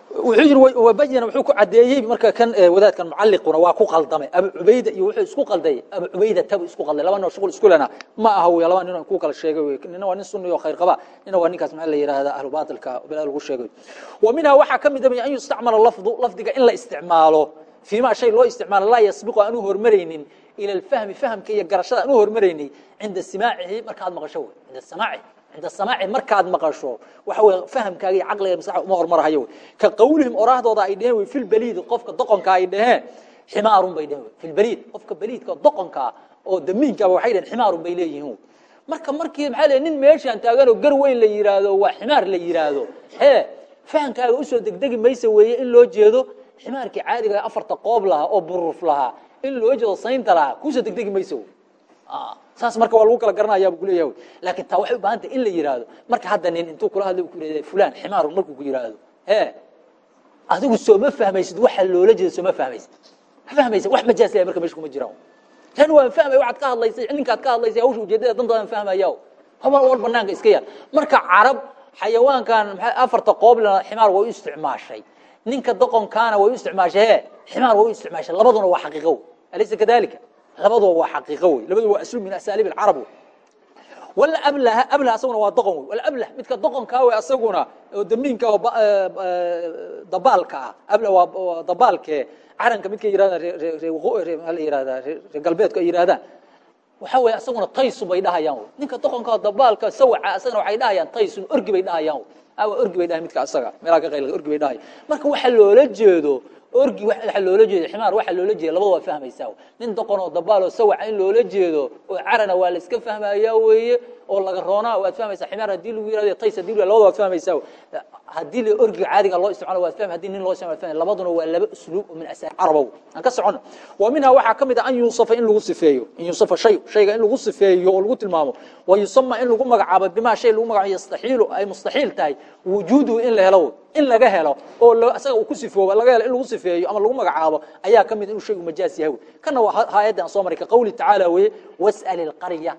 yidhi wabayana wuxuu ku cadeeyey marka kan wadaadkan mucalliquna waa ku qaldamay abu cubayda iyo wuxuu isku qalday abu cubayda tabu isku qalday laba nin shughul isku lena ma aha wey laba nin ku kala sheegay wey nina waa nin sunni oo khayr qaba. Nina waa ninkaas maxaa la yidhaahdaa ahlu baatilka bilaa lagu sheegay. Wa minhaa waxaa ka mid ah an yustacmala lafdu lafdiga in la isticmaalo fiima shay loo isticmaalo laa yasbiqu aan u hormaraynin ila alfahmi fahamka iyo garashada aan u hormaraynin cinda simaacihi. Markaad maqasho wey cinda samaaci cinda samaaci markaad maqasho waxa wey fahamkaaga iyo caqliga maskaxa uma hormarahayo wey ka qawlihim oraahdooda ay dheheen wey fi lbaliidi qofka doqonka ay dheheen ximaarun bay dheheen wey fi lbaliid qofka baliidka doqonka oo damiinkaaba waxay dheheen ximaarun bay leeyihiin wey marka markii maxaa leeyahay nin meeshaan taagan oo gar weyn la yiraahdo waa ximaar la yiraahdo hee fahamkaaga u soo degdegi maysa weeye in loo jeedo ximaarkii caadiga afarta qoob lahaa oo buruf lahaa in loo jeedo saynta lahaa ku soo degdegi maysa wey saas marka waa lagu kala garanaya bu kuleeyahay laakiin taa waxay u baahan tahay in la yidhaahdo marka hadda nin intuu kula hadlay ku yidhahda fulan ximaarun markuu ku yidhaahdo hee adigu sooma fahmaysid waxa loola jeedo sooma fahmaysid. Ma fahmaysid wax majaas leh marka meesha kuma jiraan. Tan waan fahmay waxaad ka hadlaysay ninkaad ka hadlaysay hawsha ujeedada dantaadan fahmaya haba war banaanka iska yaal marka carab xayawaankan afarta qooblana ximaar way u isticmaashay. Ninka doqonkaana way u isticmaashay. Hee ximaar way u isticmaashay. Labaduna waa xaqiiqo alaysa kadalika labaduba waa xaqiiqo wey labaduba waa asluub min asaaliib alcarab wey wala ablaha ablah asaguna waa doqon wey wala ablah midka doqonkaa wey asaguna oo damiinka oo dabaalka ah. Ablah waa dabaalkee caranka midka yirahdaan maxaa la yirahdaa reer galbeedku ay yirahdaan waxa weeye asaguna taysu bay dhahayaan wey ninka doqonka dabaalka sawaca asagana waxay dhahayaan taysun orgi bay dhahayaan wey orgi bay dhahay midka asaga. Meelaha ka qayla orgi bay dhahay. Marka waxa loola jeedo orgi waxa loola jeedo ximaar waxa loola jeedo labada waa fahmaysaa. Nin doqon oo dabaal oo sawaca in loola jeedo oo carana waa la iska fahmayaa weeye oo laga roonaa waad fahmaysaa. Ximaar haddii lagu yiraahdo tays haddii labada waad fahmaysaa. Haddii la orgiga caadiga loo isticmaalo waad fahmi haddii nin loo isticmaalo fahmi labaduna waa laba usluub min asaar carabow. Aan ka socono. Wa minha waxaa ka mid ah an yuusafa in lagu sifeeyo. In yuusafa shay shayga in lagu sifeeyo oo lagu tilmaamo. Wa yusama in lagu magacaabo bimaa shay lagu magacaabo yastaxiilu ay mustaxiil tahay. Wujuuduhu in la helo in laga helo oo isaga uu ku sifooba laga helo in lagu sifeeyo ama lagu magacaabo ayaa ka mid inuu shaygu majaaz yahay. Kana waa haayadda aan soo maray ka qawli tacaala weye was'al ilqarya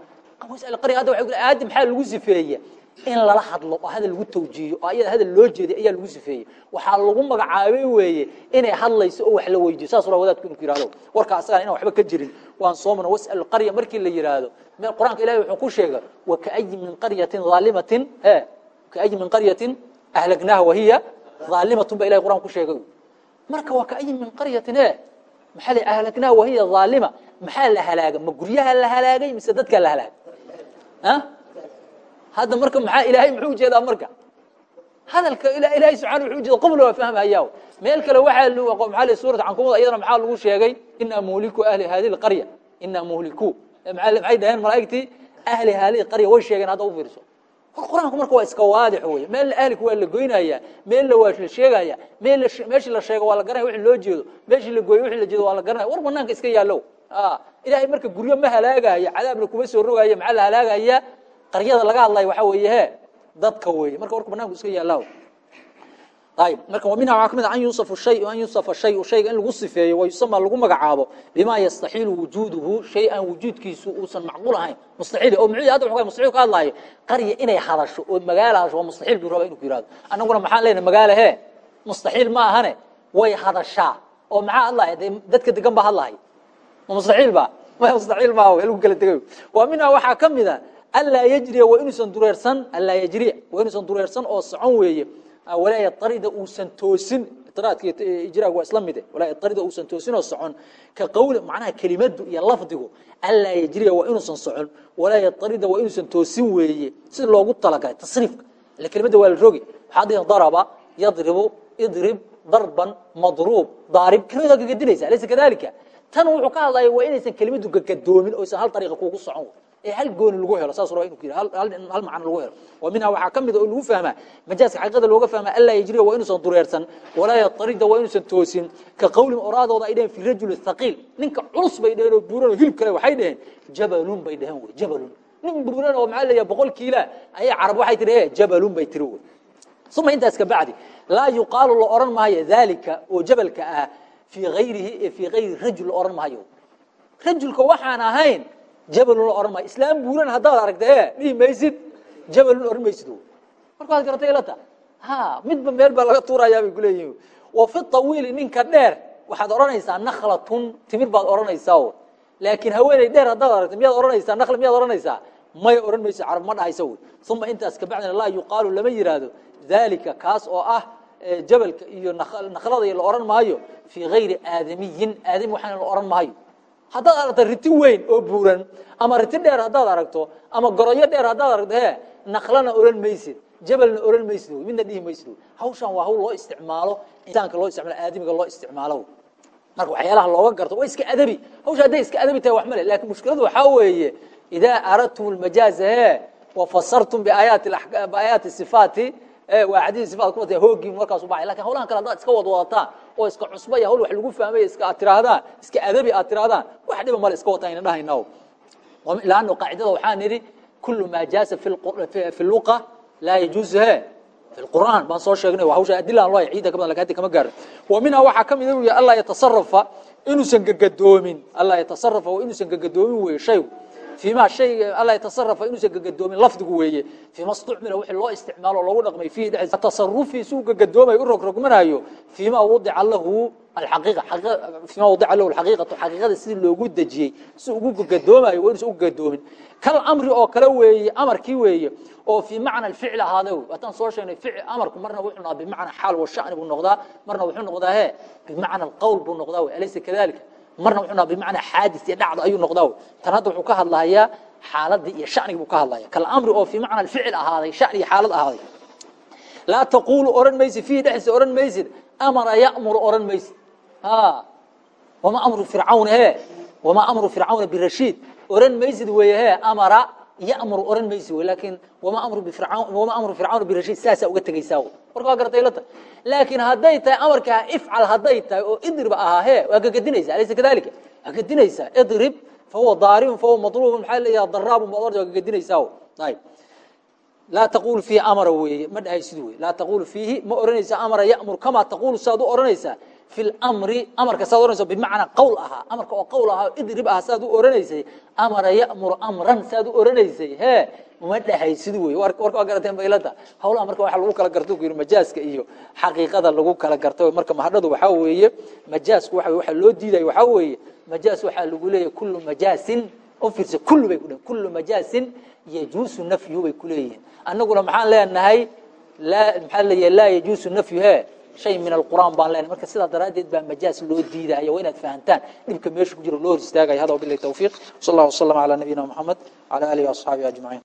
ilqarya hadda waxay ku aayadda maxaa lagu sifeeye in lala hadlo oo hadal lagu tawjiiyo oo ayada hadal loo jeeday ayaa lagu sifeeyey. Waxaa lagu magacaabay weeye inay hadlayso oo wax la weydiyo saas raa wadaadku inku yihahdo warka asagaan inaan waxba ka jirin. Waan soo marna was'al qarya markii la yidhaahdo. Meel qur'aanka ilahi wuxuu ku sheegay wakaayi min qaryatin aalimatin e kaayi min qaryatin ahlagnaha wahiya aalimatun ba ilahi quraan ku sheegay. Marka waa kaayi min qaryatin e maxaa la ahlagnaha wahiya aalima maxaa la halaaga? Ma guryaha la halaagay mise dadkaa la halaagay hadda marka maxaa ilaahay muxuu u jeedaa marka? Hadalka ilaahay subxana wuxuu ujeeda qobla waa fahmhayaa meel kale waxaa maxaa la suurat cankumada? Iyadana maxaa lagu sheegay inaa muhliku ahli hadihi qarya. Inaa muhliku. Maxay dhaheen malaa'igtii? Ahli hadihi qarya. Way sheegeen hadda u fiirso. Qur'aanku marka waa iska waadix wey meelna ahliku waa la goynaya meelna waa la sheegaya meel meeshii la sheego waa la garanaya wixii loo jeedo. Meeshii la gooyo wixii la jeedo waa la garanaya war banaanka iska yaallow ilaahay marka guryo ma halaagaya cadaabna kuma soo rogaya maxaa la halaagaya? Qaryada laga hadlayo waxaa weeye he dadka weeye. Marka warka bananku iska yaallaa ayb marka minha waxaa ka mid a an yusafu shay an yusafa shayu shayga in lagu sifeeyo wa yusama lagu magacaabo bima yastaxiilu wujuuduhu shay aan wujuudkiisu uusan macquul ahayn. Mustaxiil oo muxuu hadda wuxuu mustaxiil ka hadlaayo qarya inay hadasho oo magaalo hadasho waa mustaxiil buu rabaa inuu ku yihahdo annaguna maxaan leenahay magaalo he mustaxiil ma ahane way hadashaa. Oo maxaa hadlaya dadka degan baa hadlahay ma mustaxiil ba. Ma mustaxiil ma lagu kala tegayo waa minha waxaa ka mid a anlaa yajriya waa inuusan dureersan anlaa yajriya waa inuusan dureersan oo socon weeye. Walaa yatarida uusan toosin. Ijraagu waa isla mide. Walaa yatarida uusan toosin oo socon. Ka qawli macnaha kelimadu iyo lafdigu anlaa yajriya waa inuusan socon. Walaa yatarida waa inuusan toosin weeye. Si loogu talagalay tasriifka. Ila kelimada waa la rogi waxaa dhihi daraba yadribu idrib darban madruub daarib. Kelimada waa gagadinaysa alaysa kadalika tan wuxuu ka hadlaya waa inaysan kelimadu gagadoomin oo aysan hal ariiqa kuugu socon. Ee hal gooni lagu helo saas raba inu ku yidhi hal macno lagu helo. Wa minha waxaa ka mida oo lagu fahmaa majaaska xaqiiqada looga fahmaa anlaa yajriya waa inuusan dureersan walaa yatarida waa inuusan toosin. Ka qawlin oraadooda ay dheheen fi rajul thaqiil ninka culus bay dheheen oo buuran oo hilib kale waxay dheheen jabalun bay dheheen wey jabalun. Nin buuran oo maxaa leeyahay boqol kiila ayay carab waxay tihi e jabalun bay tiri wey. Uma intaas ka bacdi. Laa yuqaalu la oran maayo dalika oo jabalka ah fii ayrihi ee fii ayri rajul la oran maayo. Rajulka waxaan ahayn jabalun la ohan maayo. Islaam buuran haddaad aragta e dhihi maysid jabalun ohan maysid marka waad garatay ilata ha midba meel baa laga tuurayaa bay kuleeyihin wa fi tawiili ninka dheer. Waxaad odhanaysaa naklatun timir baad odhanaysaa laakiin haweeney dheer haddaad aragta miyaad odhanaysaa nakl miyaad odhanaysaa maya odhan maysid carab ma dhahaysa wy uma intaas kabacdina laa yuqaalu lama yidhaahdo dalika kaas oo ah jabalka iyo naklada iyo la odhan maayo fii gayri aadamiyin aadami waxaana la odhan maayo. Haddaad aragto riti weyn oo buuran ama riti dheer haddaad aragto ama goroyo dheer haddaad aragto he naklana ohan maysid jabalna ohan maysid midna dhihi maysid. Hawshan waa hawl loo isticmaalo insaanka loo isticmaalo aadamiga loo isticmaalo. Marka waxyaalaha looga garto waa iska adabi. Hawsha hadday iska adabi tahay wax male laakiin mushkiladu waxaa weeye idaa aradtum lmajaaza he wafasartum biaayaati sifaati waa xadiis sifaat ku wata hoogii markaas u baxay. Lakin hawlahan kale haddaad iska wadwadataan oo iska cusba iyo hawl wax lagu fahmay iska aad tirahdaan iska adabi aad tirahdaan wax dhiba male iska wataan ina dhahayna laanno qaacidada waxaa nidhi kulu maa jaasa fi luqa laa yajuuzu he fi qur'aan baan soo sheegnay hawsha adilaan loo ciida ka badan laakiin hadda kama gaarin wa minha waxaa ka mid u allaa yatasarafa inuusan gagadoomin allaa yatasarafa waa inuusan gagadoomin weeye shaygu ima hayga alla yatasarafa inuusan gegadoomin lafdigu weeye fiima stucmila wii loo isticmaalo loogu dhaqmay fiihi dhexdiisa tasarufiisu u gegadoomay u rogrogmanayo fiima wadica lahu aima wadica lahu alxaqiiqatu xaqiiqada sidii loogu dejiyey si ugu gegadoomayo waa inuusan u gegadoomin kal amri oo kale weeye amarkii weeye oo fii macna alficl ahaade waataan soo sheegnay ficl amarku marna wuxuu noqdaa bimacna xaal washani buu noqdaa marna wuxuu noqdaa he bimacna alqowl buu noqdaa alaysa kadalika marna wuxuu noqdaa bimacna xaadis iyo dhacdo ayuu noqdaa tan hadda wuxuu ka hadlahayaa xaaladii iyo shanigi buu ka hadlaya kalamri oo fii macna ficl ahaaday shani iyo xaalad ahaaday. Laa taqulu ohan maysid fiihi dhexdiisa ohan maysid amara ya'muru ohan maysid. Wama amru fircawn he wama amru fircawna birashiid ohan maysid weeye he amara ya'muru ohan maysid wey laakiin wama amru bifircawn wama amru fircawn birashiid saasaa uga tegaysaa marka waa garatay lata laakiin hadday tahay amarkaa ifcal hadday tahay oo idrib ahaa he waa gagadinaysa alaysa kadalika waa gadinaysaa idrib fahuwa daaribun fahuwa maطluubun maxaa leeyaha daraabun baad orta waa gagadinaysaa ayb laa taqulu fiihi amara weeye ma dhahaysid wey laa taqulu fiihi ma oranaysa amara ya'mur kamaa taqulu saad u oranaysaa fi lmri amarka saad oranaysa bimacnaa qowl ahaa. Amarka oo qowl ahaa idrib ah saad u oranaysay. Amara ya'muru amran saad u oranaysay. Hee ma dhahaysid wey warka waa garateen baylada hawlaha marka waxa lagu kala garto yidhi majaaska iyo xaqiiqada lagu kala garto. Marka mahadhadu waxaa weeye majaasku waxa waxa loo diidayo waxaa weeye majaas waxaa lagu leeyahay kullu majaasin u fiirsa kullu bay ku dhehen kullu majaasin yajuusu nafyu bay ku leeyihiin. Annaguna maxaan leenahay? Laa maxaa leeyahay laa yajuusu nafyu he shay min alqur'aan baan leenahay marka sidaa daraaddeed baa majaas loo diidaya waa inaad fahantaan. Dhibka meesha ku jiro loo hor istaagaya hada wabilahi tawfiiq. Sal allah wasalam calaa nabiyina moxamed wcala alihi waasxaabihi ajmaciin